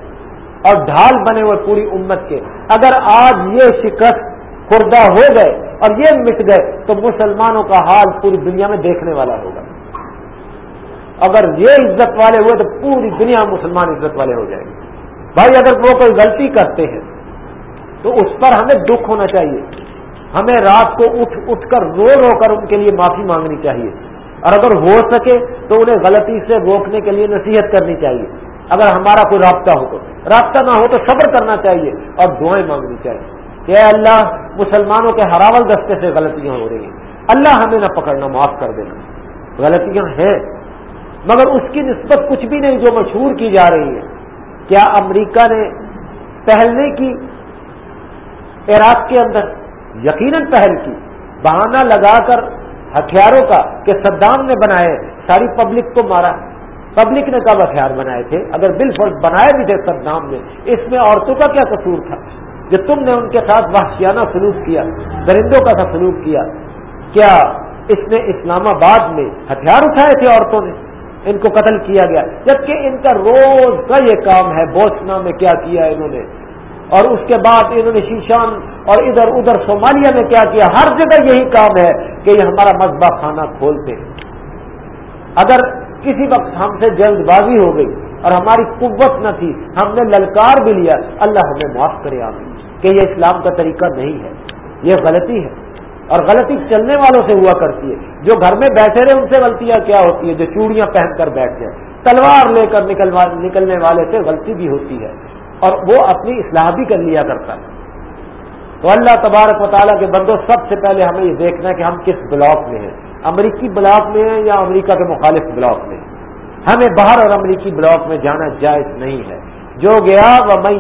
اور ڈھال بنے ہوئے پوری امت کے۔ اگر آج یہ شکست خوردہ ہو گئے اور یہ مٹ گئے تو مسلمانوں کا حال پوری دنیا میں دیکھنے والا ہوگا۔ اگر یہ عزت والے ہوئے تو پوری دنیا مسلمان عزت والے ہو جائیں گے۔ بھائی اگر وہ کوئی غلطی کرتے ہیں تو اس پر ہمیں دکھ ہونا چاہیے۔ ہمیں رات کو اٹھ اٹھ کر رو رو کر ان کے لیے معافی مانگنی چاہیے۔ اور اگر ہو سکے تو انہیں غلطی سے روکنے کے لیے نصیحت کرنی چاہیے۔ اگر ہمارا کوئی رابطہ ہو تو۔ رابطہ نہ ہو تو صبر کرنا چاہیے اور دعائیں مانگنی چاہیے۔ کہ اے اللہ، مسلمانوں کے ہراول دستے سے غلطیاں ہو رہی ہیں۔ اللہ ہمیں نہ پکڑنا، معاف کر دینا۔ غلطیاں ہیں، مگر اس کی نسبت کچھ بھی نہیں جو مشہور کی جا رہی ہے۔ کیا امریکہ نے پہل نہیں کی عراق کے اندر یقیناً پہل کی؟ بہانہ لگا کر ہتھیاروں کا کہ صدام نے بنائے، ساری پبلک کو مارا۔ پبلک نے کب ہتھیار بنائے تھے؟ اگر بل فوج بنائے بھی تھے صدام نے، اس میں عورتوں کا کیا قصور تھا؟ جو تم نے ان کے ساتھ وحشیانہ سلوک کیا، درندوں کا تھا سلوک کیا کیا اس نے اسلام آباد میں ہتھیار اٹھائے تھے عورتوں نے؟ ان کو قتل کیا گیا۔ جبکہ ان کا روز کا یہ کام ہے بوسنا میں کیا کیا انہوں نے؟ اور اس کے بعد انہوں نے شیشان اور ادھر ادھر صومالیہ میں کیا کیا، ہر جگہ یہی کام ہے کہ یہ ہمارا مذبح خانہ کھولتے ہیں۔ اگر کسی وقت ہم سے جلد بازی ہو گئی اور ہماری قوت نہ تھی، ہم نے للکار بھی لیا، اللہ ہمیں معاف کرے آپ کہ یہ اسلام کا طریقہ نہیں ہے، یہ غلطی ہے۔ اور غلطی چلنے والوں سے ہوا کرتی ہے۔ جو گھر میں بیٹھے رہے، ان سے غلطیاں کیا ہوتی ہے جو چوڑیاں پہن کر بیٹھ جائیں تلوار لے کر نکلنے والے سے غلطی بھی ہوتی ہے۔ اور وہ اپنی اصلاح بھی کر لیا کرتا ہے۔ تو اللہ تبارک و تعالیٰ کے بندوں سب سے پہلے ہمیں یہ دیکھنا ہے کہ ہم کس بلاک میں ہیں۔ امریکی بلاک میں ہیں یا امریکہ کے مخالف بلاک میں ہمیں باہر اور امریکی بلاک میں جانا جائز نہیں ہے۔ جو گیا وہ میں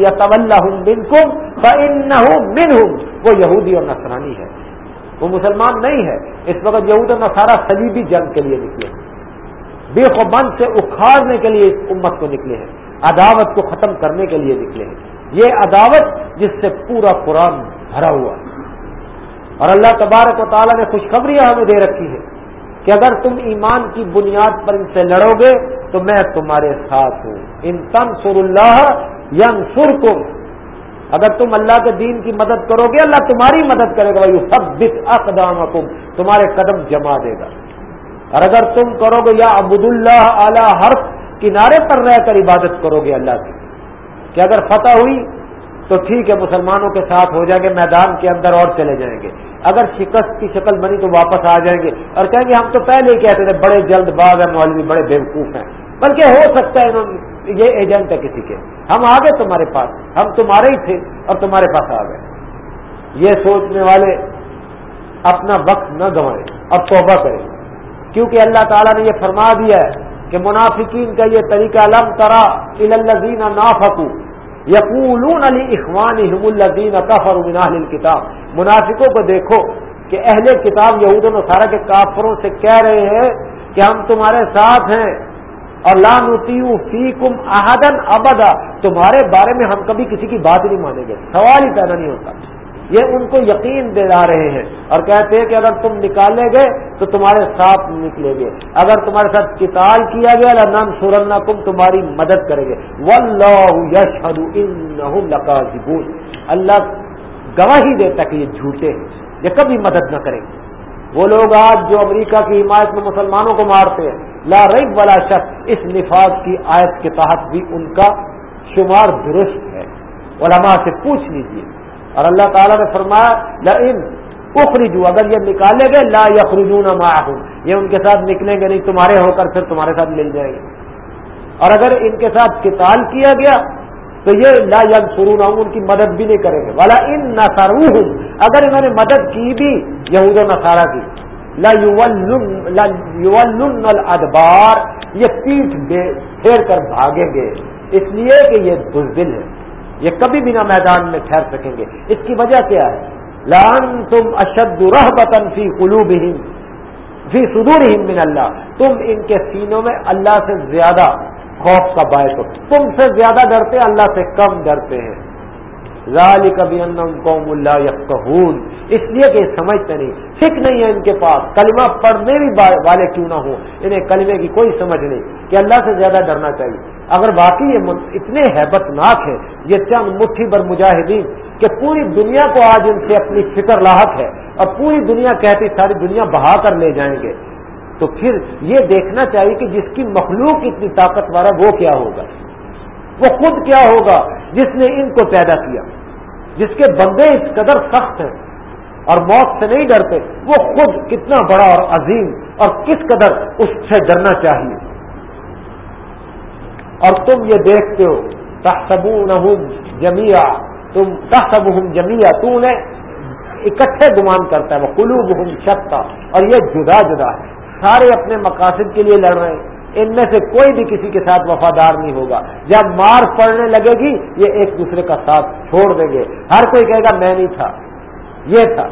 من ہوں وہ یہودی اور نسرانی ہے۔ وہ مسلمان نہیں ہے۔ اس وقت یہود اور نصارہ سلیبی جنگ کے لیے نکلے۔ ہیں بے خوبند سے اکھاڑنے کے لیے اس امت کو نکلے ہیں۔ عداوت کو ختم کرنے کے لیے نکلے ہیں۔ یہ عداوت جس سے پورا قرآن بھرا ہوا اور اللہ تبارک و تعالیٰ نے خوشخبریاں ہمیں دے رکھی ہے کہ اگر تم ایمان کی بنیاد پر ان سے لڑو گے تو میں تمہارے ساتھ ہوں۔ ان تم سر اللہ یم سر کو اگر تم اللہ کے دین کی مدد کرو گے، اللہ تمہاری مدد کرے گا۔ بھائی سب بت اقدام تمہارے قدم جما دے گا۔ اور اگر تم کرو گے، یا عبد اللہ اعلی حرف کنارے پر رہ کر عبادت کرو گے اللہ کی۔ کہ اگر فتح ہوئی تو ٹھیک ہے، مسلمانوں کے ساتھ ہو جائیں گے، میدان کے اندر اور چلے جائیں گے۔ اگر شکست کی شکل بنی تو واپس آ جائیں گے۔ اور کہیں گے ہم تو پہلے ہی کہتے تھے، بڑے جلد باز ہیں مولوی، بڑے بیوقوف ہیں۔ بلکہ ہو سکتا ہے یہ ایجنٹ ہے کسی کے۔ ہم آ گئے تمہارے پاس، ہم تمہارے ہی تھے اور تمہارے پاس آ گئے۔ یہ سوچنے والے اپنا وقت نہ گنوائیں اب توبہ کریں۔ کیونکہ اللہ تعالیٰ نے یہ فرما دیا ہے کہ منافقین کا یہ طریقہ لم ترا الزین نافکو یقول علی اخوان الدین کفر من کتاب منافقوں کو دیکھو کہ اہل کتاب یہود و نصارہ کے کافروں سے کہہ رہے ہیں کہ ہم تمہارے ساتھ ہیں اور لانتی فی احدن ابدا۔ تمہارے بارے میں ہم کبھی کسی کی بات نہیں مانیں گے۔ سوال ہی پیدا نہیں ہوتا۔ یہ ان کو یقین دلا رہے ہیں اور کہتے ہیں کہ اگر تم نکالے گئے تو تمہارے ساتھ نکلیں گے اگر تمہارے ساتھ کتال کیا گیا نم سورنا کم تمہاری مدد کریں گے۔ اللہ گواہی دیتا کہ یہ جھوٹے ہیں، یہ کبھی مدد نہ کریں۔ گے وہ لوگ آج جو امریکہ کی حمایت میں مسلمانوں کو مارتے ہیں، لا رئی والا شخص اس نفاذ کی آیت کے تحت بھی ان کا شمار درست ہے۔ علماء سے پوچھ لیجیے اور اللہ تعالیٰ نے فرمایا اخرجو اگر یہ نکالے گئے، لا یخرجون معاہم یہ ان کے ساتھ نکلیں گے نہیں، تمہارے ہو کر پھر تمہارے ساتھ مل جائیں گے۔ اور اگر ان کے ساتھ قتال کیا گیا، تو یہ لا ینصرون ان کی مدد بھی نہیں کریں گے۔ والا ان نصروہم اگر انہوں نے مدد کی بھی، یہود و نصارہ کی۔ لا یولن الادبار، یہ پیٹ پھیر کر بھاگیں گے۔ اس لیے کہ یہ بزدل ہے۔ یہ کبھی بنا میدان میں ٹھہر سکیں گے۔ اس کی وجہ کیا ہے؟ لان تم اشد رحبتن فی قلوب فی صدور من اللہ تم ان کے سینوں میں اللہ سے زیادہ خوف کا باعث ہو۔ تم سے زیادہ ڈرتے، اللہ سے کم ڈرتے ہیں۔ کبھی قوم اللہ یقون اس لیے کہ سمجھتے نہیں، فک نہیں ہے ان کے پاس۔ کلمہ پڑھنے بھی والے کیوں نہ ہوں؟ انہیں کلمے کی کوئی سمجھ نہیں کہ اللہ سے زیادہ ڈرنا چاہیے۔ اگر باقی یہ اتنے ہیبت ناک ہے یہ چند مٹھی بر مجاہدین، کہ پوری دنیا کو آج ان سے اپنی فکر لاحق ہے اور پوری دنیا کہتی ساری دنیا بہا کر لے جائیں گے۔ تو پھر یہ دیکھنا چاہیے کہ جس کی مخلوق اتنی طاقتور ہے، وہ کیا ہوگا؟ وہ خود کیا ہوگا جس نے ان کو پیدا کیا؟ جس کے بندے اس قدر سخت ہیں اور موت سے نہیں ڈرتے، وہ خود کتنا بڑا اور عظیم اور کس قدر اس سے ڈرنا چاہیے۔ اور تم یہ دیکھتے ہو تحسبون جمیا تم تحسب جمیا تو انہیں اکٹھے گمان کرتا ہے وہ قلوب ہوں اور یہ جدا جدا ہے۔ سارے اپنے مقاصد کے لیے لڑ رہے ہیں۔ ان میں سے کوئی بھی کسی کے ساتھ وفادار نہیں ہوگا۔ جب مار پڑنے لگے گی، یہ ایک دوسرے کا ساتھ چھوڑ دیں گے۔ ہر کوئی کہے گا، میں نہیں تھا۔ یہ تھا۔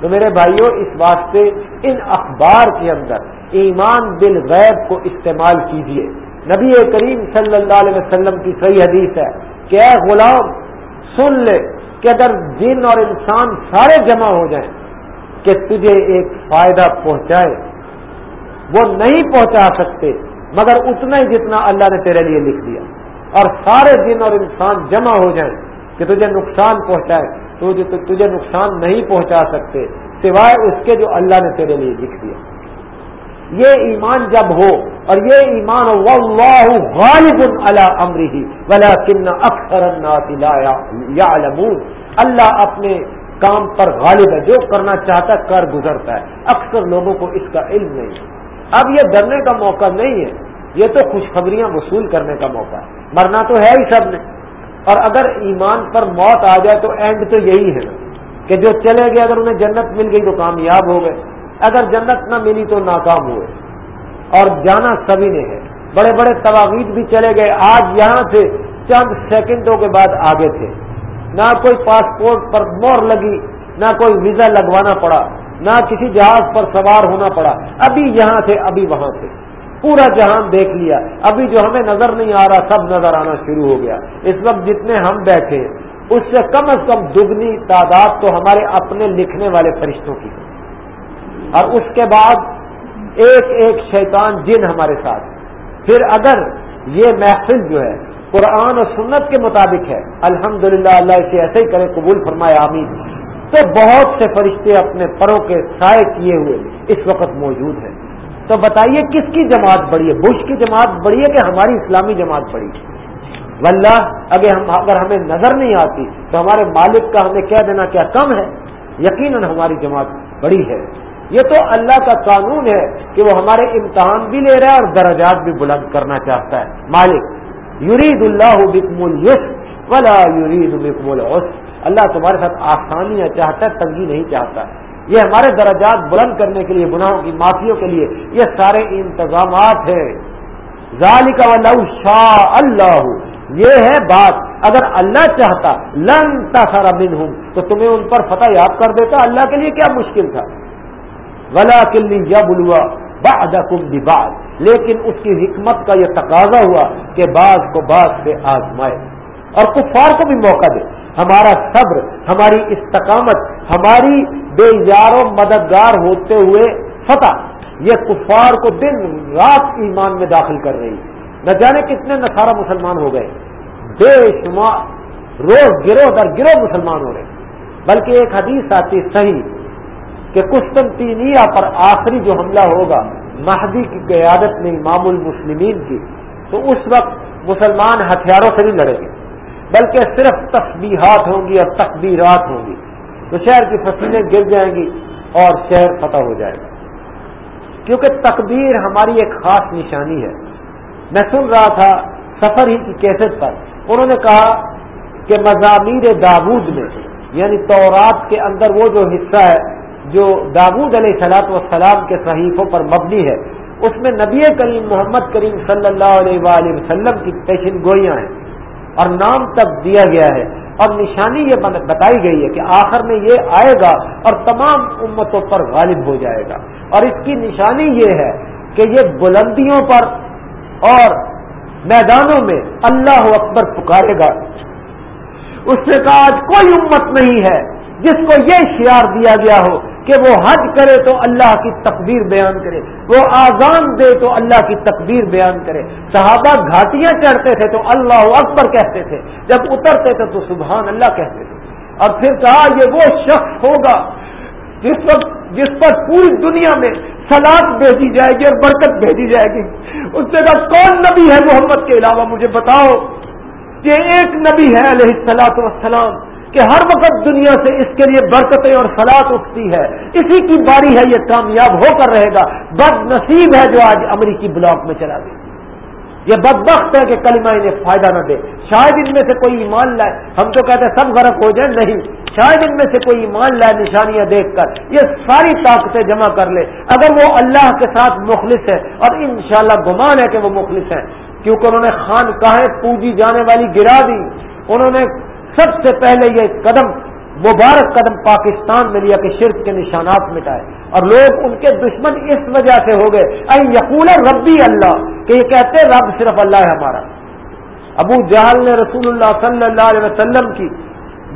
تو میرے بھائیوں اس واسطے ان اخبار کے اندر ایمان بالغیب کو استعمال کیجیے نبی کریم صلی اللہ علیہ وسلم کی صحیح حدیث ہے کہ، اے غلام، سن لے کہ اگر جن اور انسان سارے جمع ہو جائیں، کہ تجھے ایک فائدہ پہنچائے۔ وہ نہیں پہنچا سکتے، مگر اتنا ہی جتنا اللہ نے تیرے لیے لکھ دیا۔ اور سارے جن اور انسان جمع ہو جائیں کہ تجھے نقصان پہنچائے، تو تجھے نقصان نہیں پہنچا سکتے، سوائے اس کے جو اللہ نے تیرے لیے لکھ دیا۔ یہ ایمان جب ہو، اور یہ ایمان واللہ غالب امرہ ولکن اکثر الناس لا یعلمون۔ اللہ اپنے کام پر غالب ہے، جو کرنا چاہتا ہے، کر گزرتا ہے۔ اکثر لوگوں کو اس کا علم نہیں۔ ہے اب یہ ڈرنے کا موقع نہیں ہے۔ یہ تو خوشخبریاں وصول کرنے کا موقع ہے۔ مرنا تو ہے ہی سب نے۔ اور اگر ایمان پر موت آ جائے تو اینڈ تو یہی ہے نا کہ جو چلے گئے، اگر انہیں جنت مل گئی تو کامیاب ہو گئے۔ اگر جنت نہ ملی تو ناکام ہوئے۔ اور جانا سبھی نے ہے۔ بڑے بڑے تواغید بھی چلے گئے۔ آج یہاں سے چند سیکنڈوں کے بعد آگے تھے۔ نہ کوئی پاسپورٹ پر مور لگی، نہ کوئی ویزا لگوانا پڑا۔ نہ کسی جہاز پر سوار ہونا پڑا۔ ابھی یہاں سے ابھی وہاں سے پورا جہان دیکھ لیا۔ ابھی جو ہمیں نظر نہیں آ رہا، سب نظر آنا شروع ہو گیا۔ اس وقت جتنے ہم بیٹھے، اس سے کم از کم دگنی تعداد تو ہمارے اپنے لکھنے والے فرشتوں کی۔ اور اس کے بعد ایک ایک شیطان جن ہمارے ساتھ۔ پھر اگر یہ محفل جو ہے، قرآن و سنت کے مطابق ہے الحمد اللہ اسے ایسے ہی کرے، قبول فرمائے، آمین۔ تو بہت سے فرشتے اپنے پروں کے سائے کیے ہوئے اس وقت موجود ہیں۔ تو بتائیے کس کی جماعت بڑی ہے؟ بش کی جماعت بڑی ہے کہ ہماری اسلامی جماعت بڑی ہے؟ ولہ اگر ہم اگر ہمیں نظر نہیں آتی تو ہمارے مالک کا ہمیں کہہ دینا کیا کم ہے؟ یقیناً ہماری جماعت بڑی ہے۔ یہ تو اللہ کا قانون ہے کہ وہ ہمارے امتحان بھی لے رہا ہے اور درجات بھی بلند کرنا چاہتا ہے۔ مالک، یرید اللہ بکم الس ولا یرید بکم العس اللہ تمہارے ساتھ آسانیاں چاہتا ہے، تنگی نہیں چاہتا۔ یہ ہمارے درجات بلند کرنے کے لیے، گناہوں کی معافیوں کے لیے یہ سارے انتظامات ہیں۔ ذالک ولو شاء اللہ۔ یہ ہے بات۔ اگر اللہ چاہتا، لن تصر منہم۔ تو تمہیں ان پر فتح یاد کر دیتا۔ اللہ کے لیے کیا مشکل تھا؟ ولا کلی یا بلوا بعد لیکن اس کی حکمت کا یہ تقاضا ہوا کہ بعض کو بعض سے آزمائے۔ اور کفار کو بھی موقع دے۔ ہمارا صبر، ہماری استقامت، ہماری بے یار و مددگار ہوتے ہوئے فتح، یہ کفار کو دن رات ایمان میں داخل کر رہی۔ نہ جانے کتنے نسارا مسلمان ہو گئے۔ بے شمار روز گروہ در گروہ مسلمان ہو رہے۔ بلکہ ایک حدیث آتی صحیح کہ قسطنطینیہ پر آخری جو حملہ ہوگا، مہدی کی قیادت میں امام المسلمین کی، تو اس وقت مسلمان ہتھیاروں سے نہیں لڑیں گے۔ بلکہ صرف تسبیحات ہوں گی اور تقبیرات ہوں گی۔ تو شہر کی فصلیں گر جائیں گی اور شہر فتح ہو جائے گا۔ کیونکہ تقبیر ہماری ایک خاص نشانی ہے۔ میں سن رہا تھا سفر ہی کی کیسٹ پر۔ انہوں نے کہا کہ مضامیر داود میں یعنی تورات کے اندر وہ جو حصہ ہے، جو داود علیہ سلاط وسلام کے صحیفوں پر مبنی ہے، اس میں نبی کریم محمد کریم صلی اللہ علیہ وآلہ وسلم کی پیشن گوئیاں ہیں۔ اور نام تک دیا گیا ہے اور نشانی یہ بتائی گئی ہے کہ آخر میں یہ آئے گا اور تمام امتوں پر غالب ہو جائے گا۔ اور اس کی نشانی یہ ہے کہ یہ بلندیوں پر اور میدانوں میں اللہ اکبر پکارے گا۔ اس نے کہا، آج کوئی امت نہیں ہے جس کو یہ شعار دیا گیا ہو کہ وہ حج کرے تو اللہ کی تقبیر بیان کرے، وہ آزان دے تو اللہ کی تقبیر بیان کرے۔ صحابہ گھاٹیاں چڑھتے تھے تو اللہ اکبر کہتے تھے، جب اترتے تھے تو سبحان اللہ کہتے تھے۔ اور پھر کہا، یہ وہ شخص ہوگا جس وقت جس پر پوری دنیا میں سلاد بھیجی جائے گی اور برکت بھیجی جائے گی۔ اس سے کہا، کون نبی ہے محمد کے علاوہ؟ مجھے بتاؤ یہ ایک نبی ہے علیہ السلاط وسلام کہ ہر وقت دنیا سے اس کے لیے برکتیں اور سلاد اٹھتی ہے۔ اسی کی باری ہے یہ کامیاب ہو کر رہے گا۔ بد نصیب ہے جو آج امریکی بلاک میں چلا گئی یہ بدبخت ہے کہ کلمہ انہیں فائدہ نہ دے۔ شاید ان میں سے کوئی ایمان لائے۔ ہم تو کہتے ہیں سب غرق ہو جائیں۔ نہیں۔ شاید ان میں سے کوئی ایمان لائے نشانیاں دیکھ کر۔ یہ ساری طاقتیں جمع کر لے۔ اگر وہ اللہ کے ساتھ مخلص ہے اور انشاءاللہ گمان ہے کہ وہ مخلص ہے کیونکہ انہوں نے خان کہیں پوجی جانے والی گرا دی۔ انہوں نے سب سے پہلے یہ قدم، مبارک قدم پاکستان میں لیا کہ شرک کے نشانات مٹائے۔ اور لوگ ان کے دشمن اس وجہ سے ہو گئے۔ یقول ربی اللہ، کہ یہ کہتے رب صرف اللہ ہے ہمارا۔ ابو جہل نے رسول اللہ صلی اللہ علیہ وسلم کی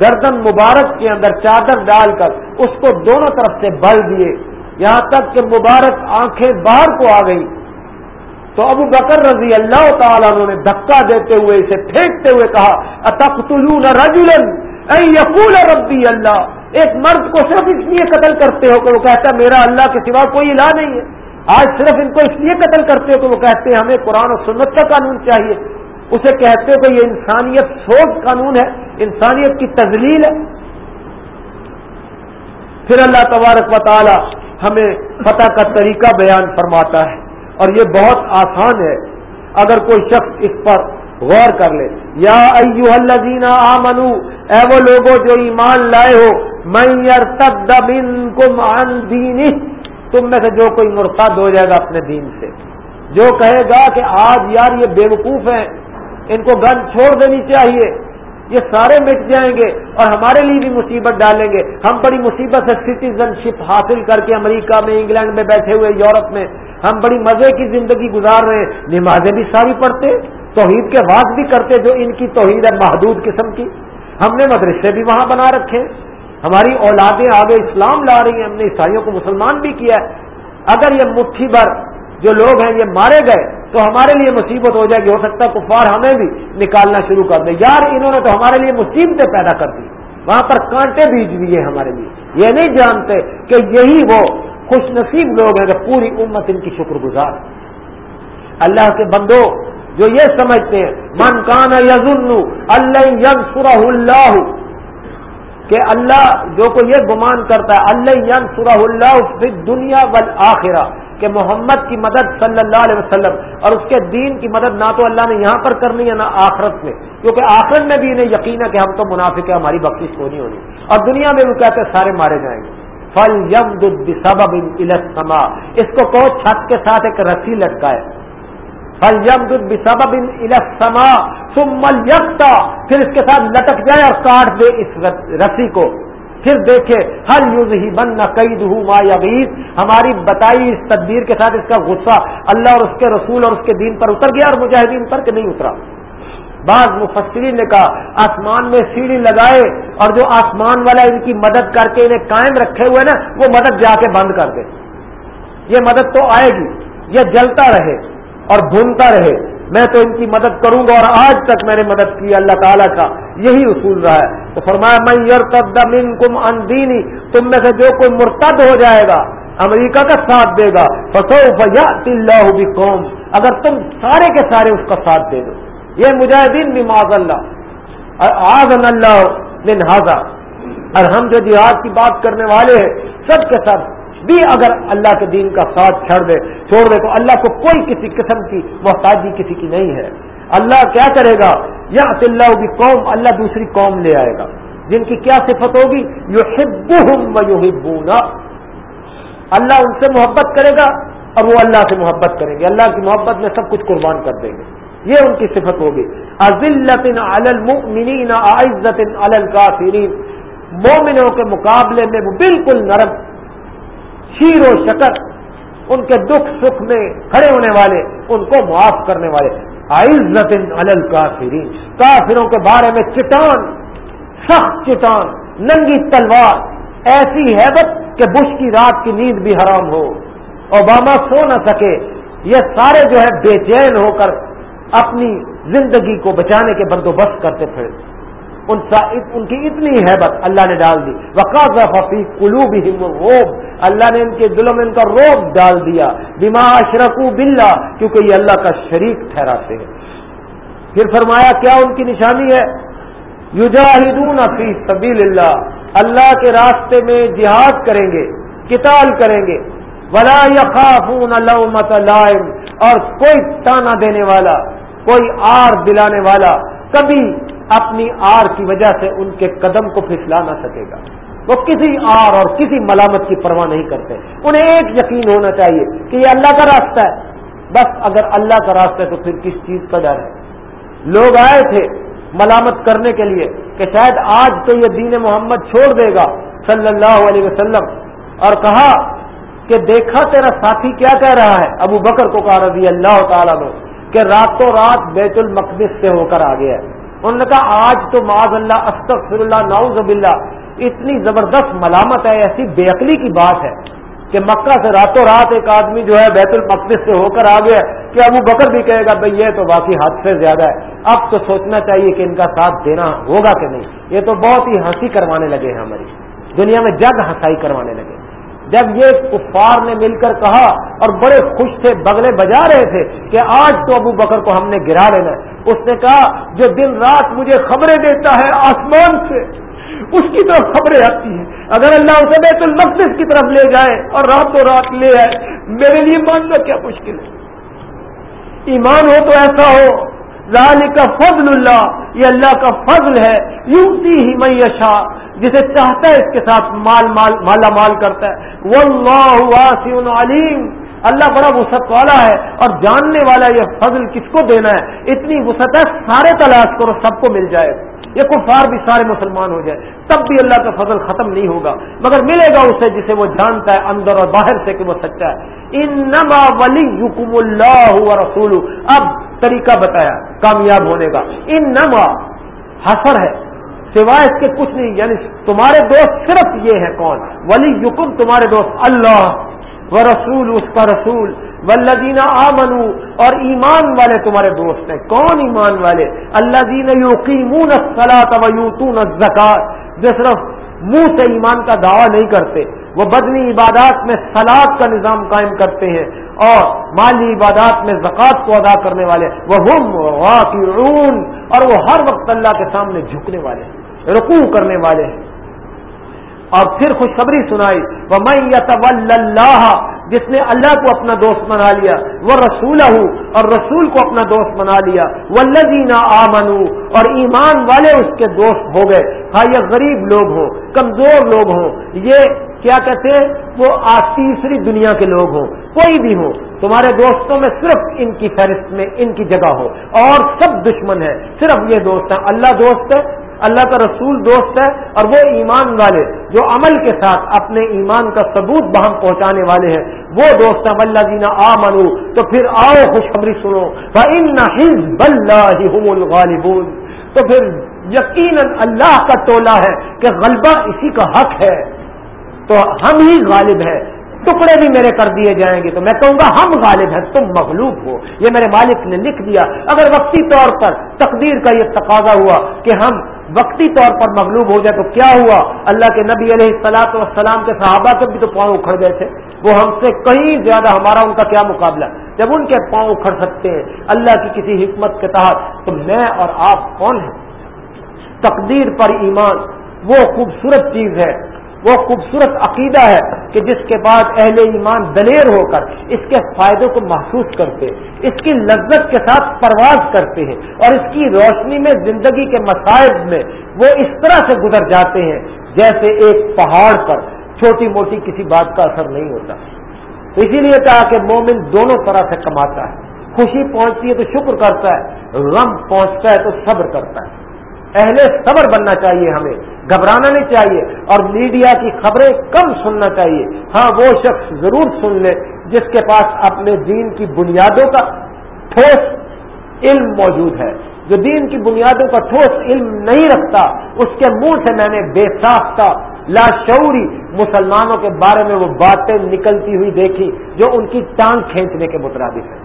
گردن مبارک کے اندر چادر ڈال کر اس کو دونوں طرف سے بل دیے۔ یہاں تک کہ مبارک آنکھیں باہر کو آ گئی تو ابو بکر رضی اللہ تعالیٰ نے دھکا دیتے ہوئے اسے پھینکتے ہوئے کہا رجولن یقول ربی اللہ؟ ایک مرد کو صرف اس لیے قتل کرتے ہو کہ وہ کہتا ہے، میرا اللہ کے سوا کوئی الہ نہیں ہے۔ آج صرف ان کو اس لیے قتل کرتے ہو کہ وہ کہتے ہیں، ہمیں قرآن و سنت کا قانون چاہیے۔ اسے کہتے ہو کہ یہ انسانیت سوچ قانون ہے، انسانیت کی تزلیل ہے۔ پھر اللہ تبارک و تعالی ہمیں فتح کا طریقہ بیان فرماتا ہے۔ اور یہ بہت آسان ہے۔ اگر کوئی شخص اس پر غور کر لے، یا ایو الذین آمنو، اے وہ لوگوں جو ایمان لائے ہو، من یرتد منکم عن دینی تم میں سے جو کوئی مرتد ہو جائے گا اپنے دین سے۔ جو کہے گا کہ آج یار یہ بیوقوف ہیں، ان کو گن چھوڑ دینی چاہیے۔ یہ سارے مٹ جائیں گے اور ہمارے لیے بھی مصیبت ڈالیں گے۔ ہم بڑی مصیبت سے سٹیزن شپ حاصل کر کے امریکہ میں، انگلینڈ میں بیٹھے ہوئے، یورپ میں۔ ہم بڑی مزے کی زندگی گزار رہے ہیں۔ نمازیں بھی ساری پڑھتے، توحید کے واق بھی کرتے جو ان کی توحید ہے محدود قسم کی۔ ہم نے مدرسے بھی وہاں بنا رکھے۔ ہماری اولادیں آگے اسلام لا رہی ہیں، ہم نے عیسائیوں کو مسلمان بھی کیا ہے۔ اگر یہ مٹھی بھر جو لوگ ہیں یہ مارے گئے تو ہمارے لیے مصیبت ہو جائے گی، ہو سکتا ہے کفار ہمیں بھی نکالنا شروع کر دیں۔ یار، انہوں نے تو ہمارے لیے مصیبتیں پیدا کر دی۔ وہاں پر کانٹے بیج دیے ہمارے لیے۔ یہ نہیں جانتے کہ یہی وہ خوش نصیب لوگ ہیں کہ پوری امت ان کی شکر گزار۔ اللہ کے بندو، جو یہ سمجھتے ہیں، من کان یزن اللہ ینصرہ اللہ کہ اللہ جو کو یہ گمان کرتا ہے اللہ ینصرہ اللہ فی دنیا والآخرہ کہ محمد کی مدد صلی اللہ علیہ وسلم اور اس کے دین کی مدد نہ تو اللہ نے یہاں پر کرنی ہے نہ آخرت میں، کیونکہ آخرت میں بھی انہیں یقین ہے کہ ہم تو منافق ہے ہماری بخش ہونی ہونی۔ اور دنیا میں بھی کہتے ہیں سارے مارے جائیں گے۔ فل یم سبب السما اس کو کہو چھت کے ساتھ ایک رسی لٹکائے۔ فل یم سبب السما سمل یکتا پھر اس کے ساتھ لٹک جائے اور کاٹ دے اس رسی کو۔ پھر دیکھے ہر یوز ہی بن نہ کئی دہو ما یغیز ہماری بتائی اس تدبیر کے ساتھ اس کا غصہ اللہ اور اس کے رسول اور اس کے دین پر اتر گیا اور مجاہدین پر کہ نہیں اترا؟ بعض مفسرین نے کہا، آسمان میں سیڑھی لگائے اور جو آسمان والا ان کی مدد کر کے انہیں قائم رکھے ہوئے نا، وہ مدد جا کے بند کر دے۔ یہ مدد تو آئے گی، یہ جلتا رہے اور بھونتا رہے۔ میں تو ان کی مدد کروں گا اور آج تک میں نے مدد کی اللہ تعالیٰ کا، یہی اصول رہا ہے۔ تو فرمایا میں یور من کم اندینی تم میں سے جو کوئی مرتد ہو جائے گا، امریکہ کا ساتھ دے گا اللہ قوم اگر تم سارے کے سارے اس کا ساتھ دے دو۔ یہ مجاہدین بھی معذ اللہ۔ آزن اللہ من اور ہم جو جہاد کی بات کرنے والے ہیں، سب کے ساتھ بھی اگر اللہ کے دین کا ساتھ چھڑ دے، چھوڑ دے تو اللہ کو کوئی کسی قسم کی محتاجی کسی کی نہیں ہے۔ اللہ کیا کرے گا؟ یا اللہ کی قوم اللہ دوسری قوم لے آئے گا۔ جن کی کیا صفت ہوگی؟ یو ہب اللہ ان سے محبت کرے گا اور وہ اللہ سے محبت کریں گے۔ اللہ کی محبت میں سب کچھ قربان کر دیں گے۔ یہ ان کی صفت ہوگی۔ عزلت المؤمنین عزت مومنوں کے مقابلے میں وہ بالکل نرم شیر و شکر، ان کے دکھ سکھ میں کھڑے ہونے والے، ان کو معاف کرنے والے۔ عزت الل کافرین کافروں کے بارے میں چٹان، سخت چٹان، ننگی تلوار، ایسی حیبت کہ بش کی رات کی نیند بھی حرام ہو۔ اوباما سو نہ سکے، یہ سارے جو ہے بے چین ہو کر اپنی زندگی کو بچانے کے بندوبست کرتے پھر ان کی اتنی حیبت اللہ نے ڈال دی۔ وقاض ففی کلو بھی اللہ نے ان کے دلوں میں ان کا روب ڈال دیا۔ بیما اشرکو بلّہ کیونکہ یہ اللہ کا شریک ٹھہراتے ہیں پھر فرمایا، کیا ان کی نشانی ہے؟ یوجاہدون فی سبیل اللہ اللہ کے راستے میں جہاد کریں گے کتال کریں گے۔ ولا یخافون لومت لائم۔ اور کوئی تانا دینے والا، کوئی آر دلانے والا، کبھی اپنی آر کی وجہ سے ان کے قدم کو پھسلا نہ سکے گا۔ وہ کسی آر اور کسی ملامت کی پرواہ نہیں کرتے۔ انہیں ایک یقین ہونا چاہیے کہ یہ اللہ کا راستہ ہے۔ بس اگر اللہ کا راستہ ہے تو پھر کس چیز کا ڈر ہے؟ لوگ آئے تھے ملامت کرنے کے لیے کہ شاید آج تو یہ دین محمد چھوڑ دے گا صلی اللہ علیہ وسلم۔ اور کہا کہ دیکھا تیرا ساتھی کیا کہہ رہا ہے؟ ابو بکر کو کہا رضی اللہ تعالیٰ نے کہ راتوں رات بیت المقدس سے ہو کر آ گیا ہے۔ انہوں نے کہا، آج تو معاذ اللہ استغفر اللہ ناؤز اللہ اتنی زبردست ملامت ہے، ایسی بے عقلی کی بات ہے کہ مکہ سے راتوں رات ایک آدمی جو ہے بیت المقدس سے ہو کر آ گیا کہ ابو بکر بھی کہے گا بھائی یہ تو باقی حد سے زیادہ ہے۔ اب تو سوچنا چاہیے کہ ان کا ساتھ دینا ہوگا کہ نہیں۔ یہ تو بہت ہی ہنسی کروانے لگے ہیں ہماری۔ دنیا میں جگ ہنسائی کروانے لگے۔ جب یہ کفار نے مل کر کہا اور بڑے خوش تھے بگلے بجا رہے تھے کہ آج تو ابو بکر کو ہم نے گرا لینا ہے۔ اس نے کہا، جو دن رات مجھے خبریں دیتا ہے آسمان سے، اس کی طرف خبریں آتی ہیں۔ اگر اللہ اسے بیت المقدس کی طرف لے جائے اور راتوں رات لے آئے، میرے لیے ماننا کیا مشکل ہے؟ ایمان ہو تو ایسا ہو۔ کا فضل اللہ، یہ اللہ کا فضل ہے۔ یوتی ہی میشا جسے چاہتا ہے اس کے ساتھ مال مال، مالا مال کرتا ہے۔ وہ علیم۔ اللہ بڑا وسعت والا ہے اور جاننے والا یہ فضل کس کو دینا ہے؟ اتنی وسعت ہے، سارے تلاش کرو، سب کو مل جائے۔ یہ کفار بھی سارے مسلمان ہو جائے۔ تب بھی اللہ کا فضل ختم نہیں ہوگا۔ مگر ملے گا اسے جسے وہ جانتا ہے اندر اور باہر سے کہ وہ سچا ہے۔ ان ولی اللہ رسول اب طریقہ بتایا، کامیاب ہونے کا۔ ان نما حسر ہے۔ سوائے اس کے کچھ نہیں یعنی تمہارے دوست صرف یہ ہے کون؟ ولی یقم تمہارے دوست اللہ و رسول، اس کا رسول ولدینہ آمن اور ایمان والے تمہارے دوست ہیں۔ کون ایمان والے؟ اللہ دین یوقیمون سلا تو یوتون زکات جو صرف منہ سے ایمان کا دعویٰ نہیں کرتے، وہ بدنی عبادات میں سلاد کا نظام قائم کرتے ہیں، اور مالی عبادات میں زکوٰۃ کو ادا کرنے والے۔ وہ ہم اور وہ ہر وقت اللہ کے سامنے جھکنے والے ہیں۔ رکوع کرنے والے ہیں۔ اور پھر خوشخبری سنائی وہ میں اللہ جس نے اللہ کو اپنا دوست بنا لیا وہ رسول ہوں اور رسول کو اپنا دوست بنا لیا۔ وہ لذینہ اور ایمان والے اس کے دوست ہو گئے۔ ہاں یہ غریب لوگ ہوں، کمزور لوگ ہوں، یہ کیا کہتے ہیں؟ وہ تیسری دنیا کے لوگ ہوں۔ کوئی بھی ہو، تمہارے دوستوں میں صرف ان کی فہرست میں، ان کی جگہ ہو۔ اور سب دشمن ہے صرف یہ دوست ہے اللہ دوست ہے، اللہ کا رسول دوست ہے، اور وہ ایمان والے جو عمل کے ساتھ اپنے ایمان کا ثبوت بہم پہنچانے والے ہیں۔ وہ دوست ہیں۔ اللہ دینا آ منو تو پھر آؤ، خوشخبری سنو۔ الغالبون۔ تو پھر یقیناً اللہ کا ٹولہ ہے کہ غلبہ اسی کا حق ہے۔ تو ہم ہی غالب ہیں۔ ٹکڑے بھی میرے کر دیے جائیں گے تو میں کہوں گا، ہم غالب ہیں، تم مغلوب ہو۔ یہ میرے مالک نے لکھ دیا۔ اگر وقتی طور پر تقدیر کا یہ تقاضا ہوا کہ ہم وقتی طور پر مغلوب ہو جائے تو کیا ہوا؟ اللہ کے نبی علیہ السلاط والسلام کے صحابہ کے بھی تو پاؤں اکھڑ گئے تھے۔ وہ ہم سے کہیں زیادہ ہمارا ان کا کیا مقابلہ؟ جب ان کے پاؤں اکھڑ سکتے ہیں اللہ کی کسی حکمت کے تحت تو میں اور آپ کون ہیں؟ تقدیر پر ایمان وہ خوبصورت چیز ہے وہ خوبصورت عقیدہ ہے کہ جس کے بعد اہل ایمان دلیر ہو کر اس کے فائدوں کو محسوس کرتے، اس کی لذت کے ساتھ پرواز کرتے ہیں اور اس کی روشنی میں زندگی کے مسائل میں وہ اس طرح سے گزر جاتے ہیں جیسے ایک پہاڑ پر چھوٹی موٹی کسی بات کا اثر نہیں ہوتا۔ اسی لیے کہا کہ مومن دونوں طرح سے کماتا ہے، خوشی پہنچتی ہے تو شکر کرتا ہے، غم پہنچتا ہے تو صبر کرتا ہے۔ اہل صبر بننا چاہیے ہمیں، گھبرانا نہیں چاہیے اور میڈیا کی خبریں کم سننا چاہیے۔ ہاں وہ شخص ضرور سن لے جس کے پاس اپنے دین کی بنیادوں کا ٹھوس علم موجود ہے۔ جو دین کی بنیادوں کا ٹھوس علم نہیں رکھتا، اس کے منہ سے میں نے بے ساختہ لاشعوری مسلمانوں کے بارے میں وہ باتیں نکلتی ہوئی دیکھی جو ان کی ٹانگ کھینچنے کے مترادف ہے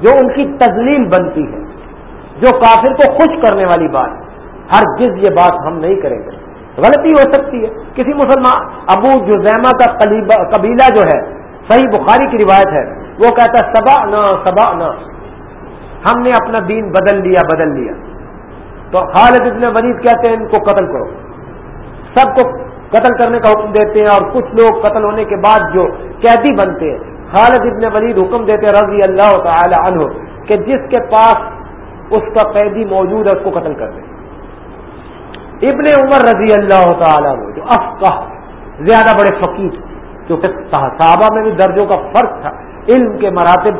جو ان کی تزلیل بنتی ہے، جو کافر کو خوش کرنے والی بات۔ ہر جز یہ بات ہم نہیں کریں گے۔ غلطی ہو سکتی ہے۔ کسی مسلمان، ابو جزیمہ کا قبیلہ جو ہے، صحیح بخاری کی روایت ہے۔ وہ کہتا ہے سبا نہ سبا نہ ہم نے اپنا دین بدل لیا بدل لیا۔ تو خالد ابن ولید کہتے ہیں، ان کو قتل کرو۔ سب کو قتل کرنے کا حکم دیتے ہیں اور کچھ لوگ قتل ہونے کے بعد جو قیدی بنتے ہیں، خالد ابن ولید حکم دیتے ہیں رضی اللہ تعالی عنہ کہ جس کے پاس اس کا قیدی موجود ہے، اس کو قتل کر دیں۔ ابن عمر رضی اللہ تعالیٰ جو افقہ، زیادہ بڑے فقیر، کیونکہ صحابہ میں بھی درجوں کا فرق تھا، علم کے مراتب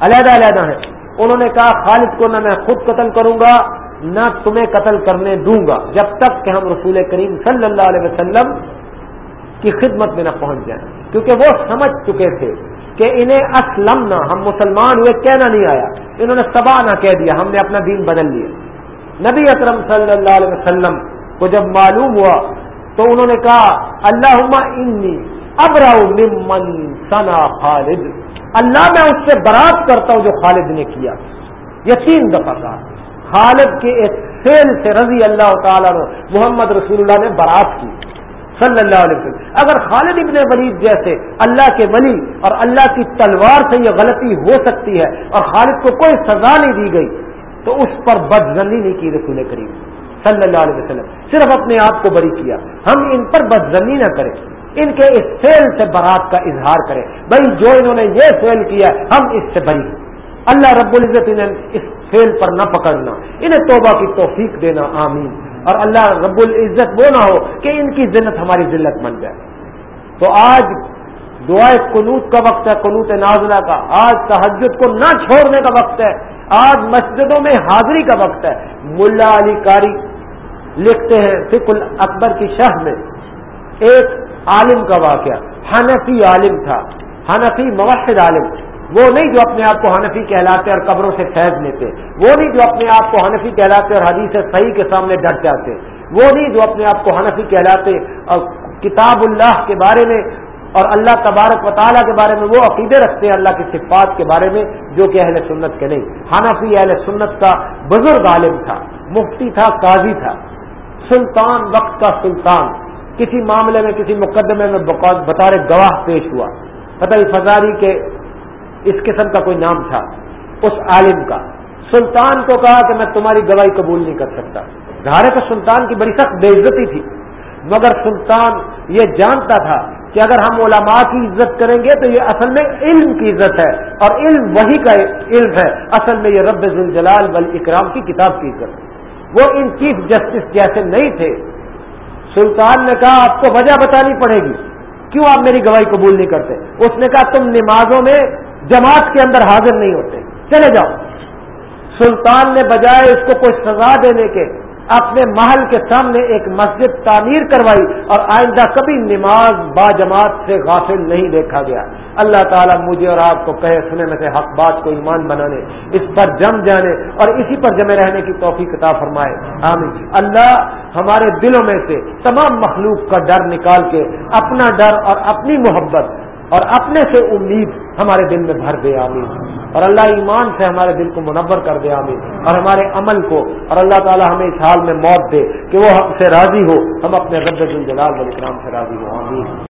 علیحدہ علیحدہ ہیں۔ انہوں نے کہا، خالد کو نہ میں خود قتل کروں گا، نہ تمہیں قتل کرنے دوں گا، جب تک کہ ہم رسول کریم صلی اللہ علیہ وسلم کی خدمت میں نہ پہنچ جائیں۔ کیونکہ وہ سمجھ چکے تھے کہ انہیں اسلم نہ، ہم مسلمان ہوئے، کہنا نہیں آیا۔ انہوں نے سبا نہ کہہ دیا، ہم نے اپنا دین بدل لیا۔ نبی اکرم صلی اللہ علیہ وسلم کو جب معلوم ہوا تو انہوں نے کہا اللہ انی ابرا ممن سنا خالد۔ اللہ میں اس سے برات کرتا ہوں جو خالد نے کیا۔ یہ تین دفعہ کہا۔ خالد کے ایک فیل سے رضی اللہ تعالیٰ نے محمد رسول اللہ نے برات کی۔ صلی اللہ علیہ وسلم۔ اگر خالد ابن ولید جیسے اللہ کے ولی اور اللہ کی تلوار سے یہ غلطی ہو سکتی ہے اور خالد کو کوئی سزا نہیں دی گئی تو اس پر بدزنی نہیں کی رسول کریم صلی اللہ علیہ وسلم، صرف اپنے آپ کو بری کیا۔ ہم ان پر بدزنی نہ کریں، ان کے اس فیل سے برات کا اظہار کریں۔ بھائی، جو انہوں نے یہ فیل کیا، ہم اس سے بری اللہ رب العزت انہیں اس فیل پر نہ پکڑنا، انہیں توبہ کی توفیق دینا، آمین۔ اور اللہ رب العزت وہ نہ ہو کہ ان کی ذلت ہماری ذلت بن جائے۔ تو آج دعائیں قنوت کا وقت ہے، قنوت نازلہ کا۔ آج تحجد کو نہ چھوڑنے کا وقت ہے۔ آج مسجدوں میں حاضری کا وقت ہے۔ ملا علی کاری لکھتے ہیں فکل اکبر کی شہ میں ایک عالم کا واقعہ۔ حنفی عالم تھا۔ حنفی موحد عالم۔ وہ نہیں جو اپنے آپ کو حنفی کہلاتے اور قبروں سے فیض لیتے۔ وہ نہیں جو اپنے آپ کو حنفی کہلاتے اور حدیث صحیح کے سامنے ڈٹ جاتے۔ وہ نہیں جو اپنے آپ کو حنفی کہلاتے اور کتاب اللہ کے بارے میں اور اللہ تبارک و تعالیٰ کے بارے میں وہ عقیدے رکھتے ہیں اللہ کی صفات کے بارے میں۔ جو کہ اہل سنت کے نہیں، حنفی اہل سنت کا بزرگ عالم تھا، مفتی تھا، قاضی تھا۔ سلطان، وقت کا سلطان۔ کسی معاملے میں، کسی مقدمے میں بطور گواہ پیش ہوا۔ پتہ فضاری کے اس قسم کا کوئی نام تھا، اس عالم کا۔ سلطان کو کہا کہ میں تمہاری گواہی قبول نہیں کر سکتا۔ گھارے تو سلطان کی بڑی سخت بے عزتی تھی، مگر سلطان یہ جانتا تھا کہ اگر ہم علماء کی عزت کریں گے تو یہ اصل میں علم کی عزت ہے اور علم وہی کا علم ہے۔ اصل میں یہ رب ذوالجلال بل اکرام کی کتاب کی عزت وہ ان چیف جسٹس جیسے نہیں تھے۔ سلطان نے کہا، آپ کو وجہ بتانی پڑے گی۔ کیوں آپ میری گواہی قبول نہیں کرتے؟ اس نے کہا، تم نمازوں میں جماعت کے اندر حاضر نہیں ہوتے۔ چلے جاؤ۔ سلطان نے بجائے اس کو کوئی سزا دینے کے اپنے محل کے سامنے ایک مسجد تعمیر کروائی اور آئندہ کبھی نماز با جماعت سے غافل نہیں دیکھا گیا۔ اللہ تعالیٰ مجھے اور آپ کو کہے، سنے میں سے حق بات کو ایمان بنانے، اس پر جم جانے اور اسی پر جمے رہنے کی توفیق کتاب فرمائے۔ آمین۔ اللہ ہمارے دلوں میں سے تمام مخلوق کا ڈر نکال کے اپنا ڈر اور اپنی محبت اور اپنے سے امید ہمارے دل میں بھر دے، آمین۔ اور اللہ ایمان سے ہمارے دل کو منور کر دے، آمین۔ اور ہمارے عمل کو، اور اللہ تعالی ہمیں اس حال میں موت دے کہ وہ ہم سے راضی ہو، ہم اپنے رب الجلال والاکرام سے راضی ہو آمین۔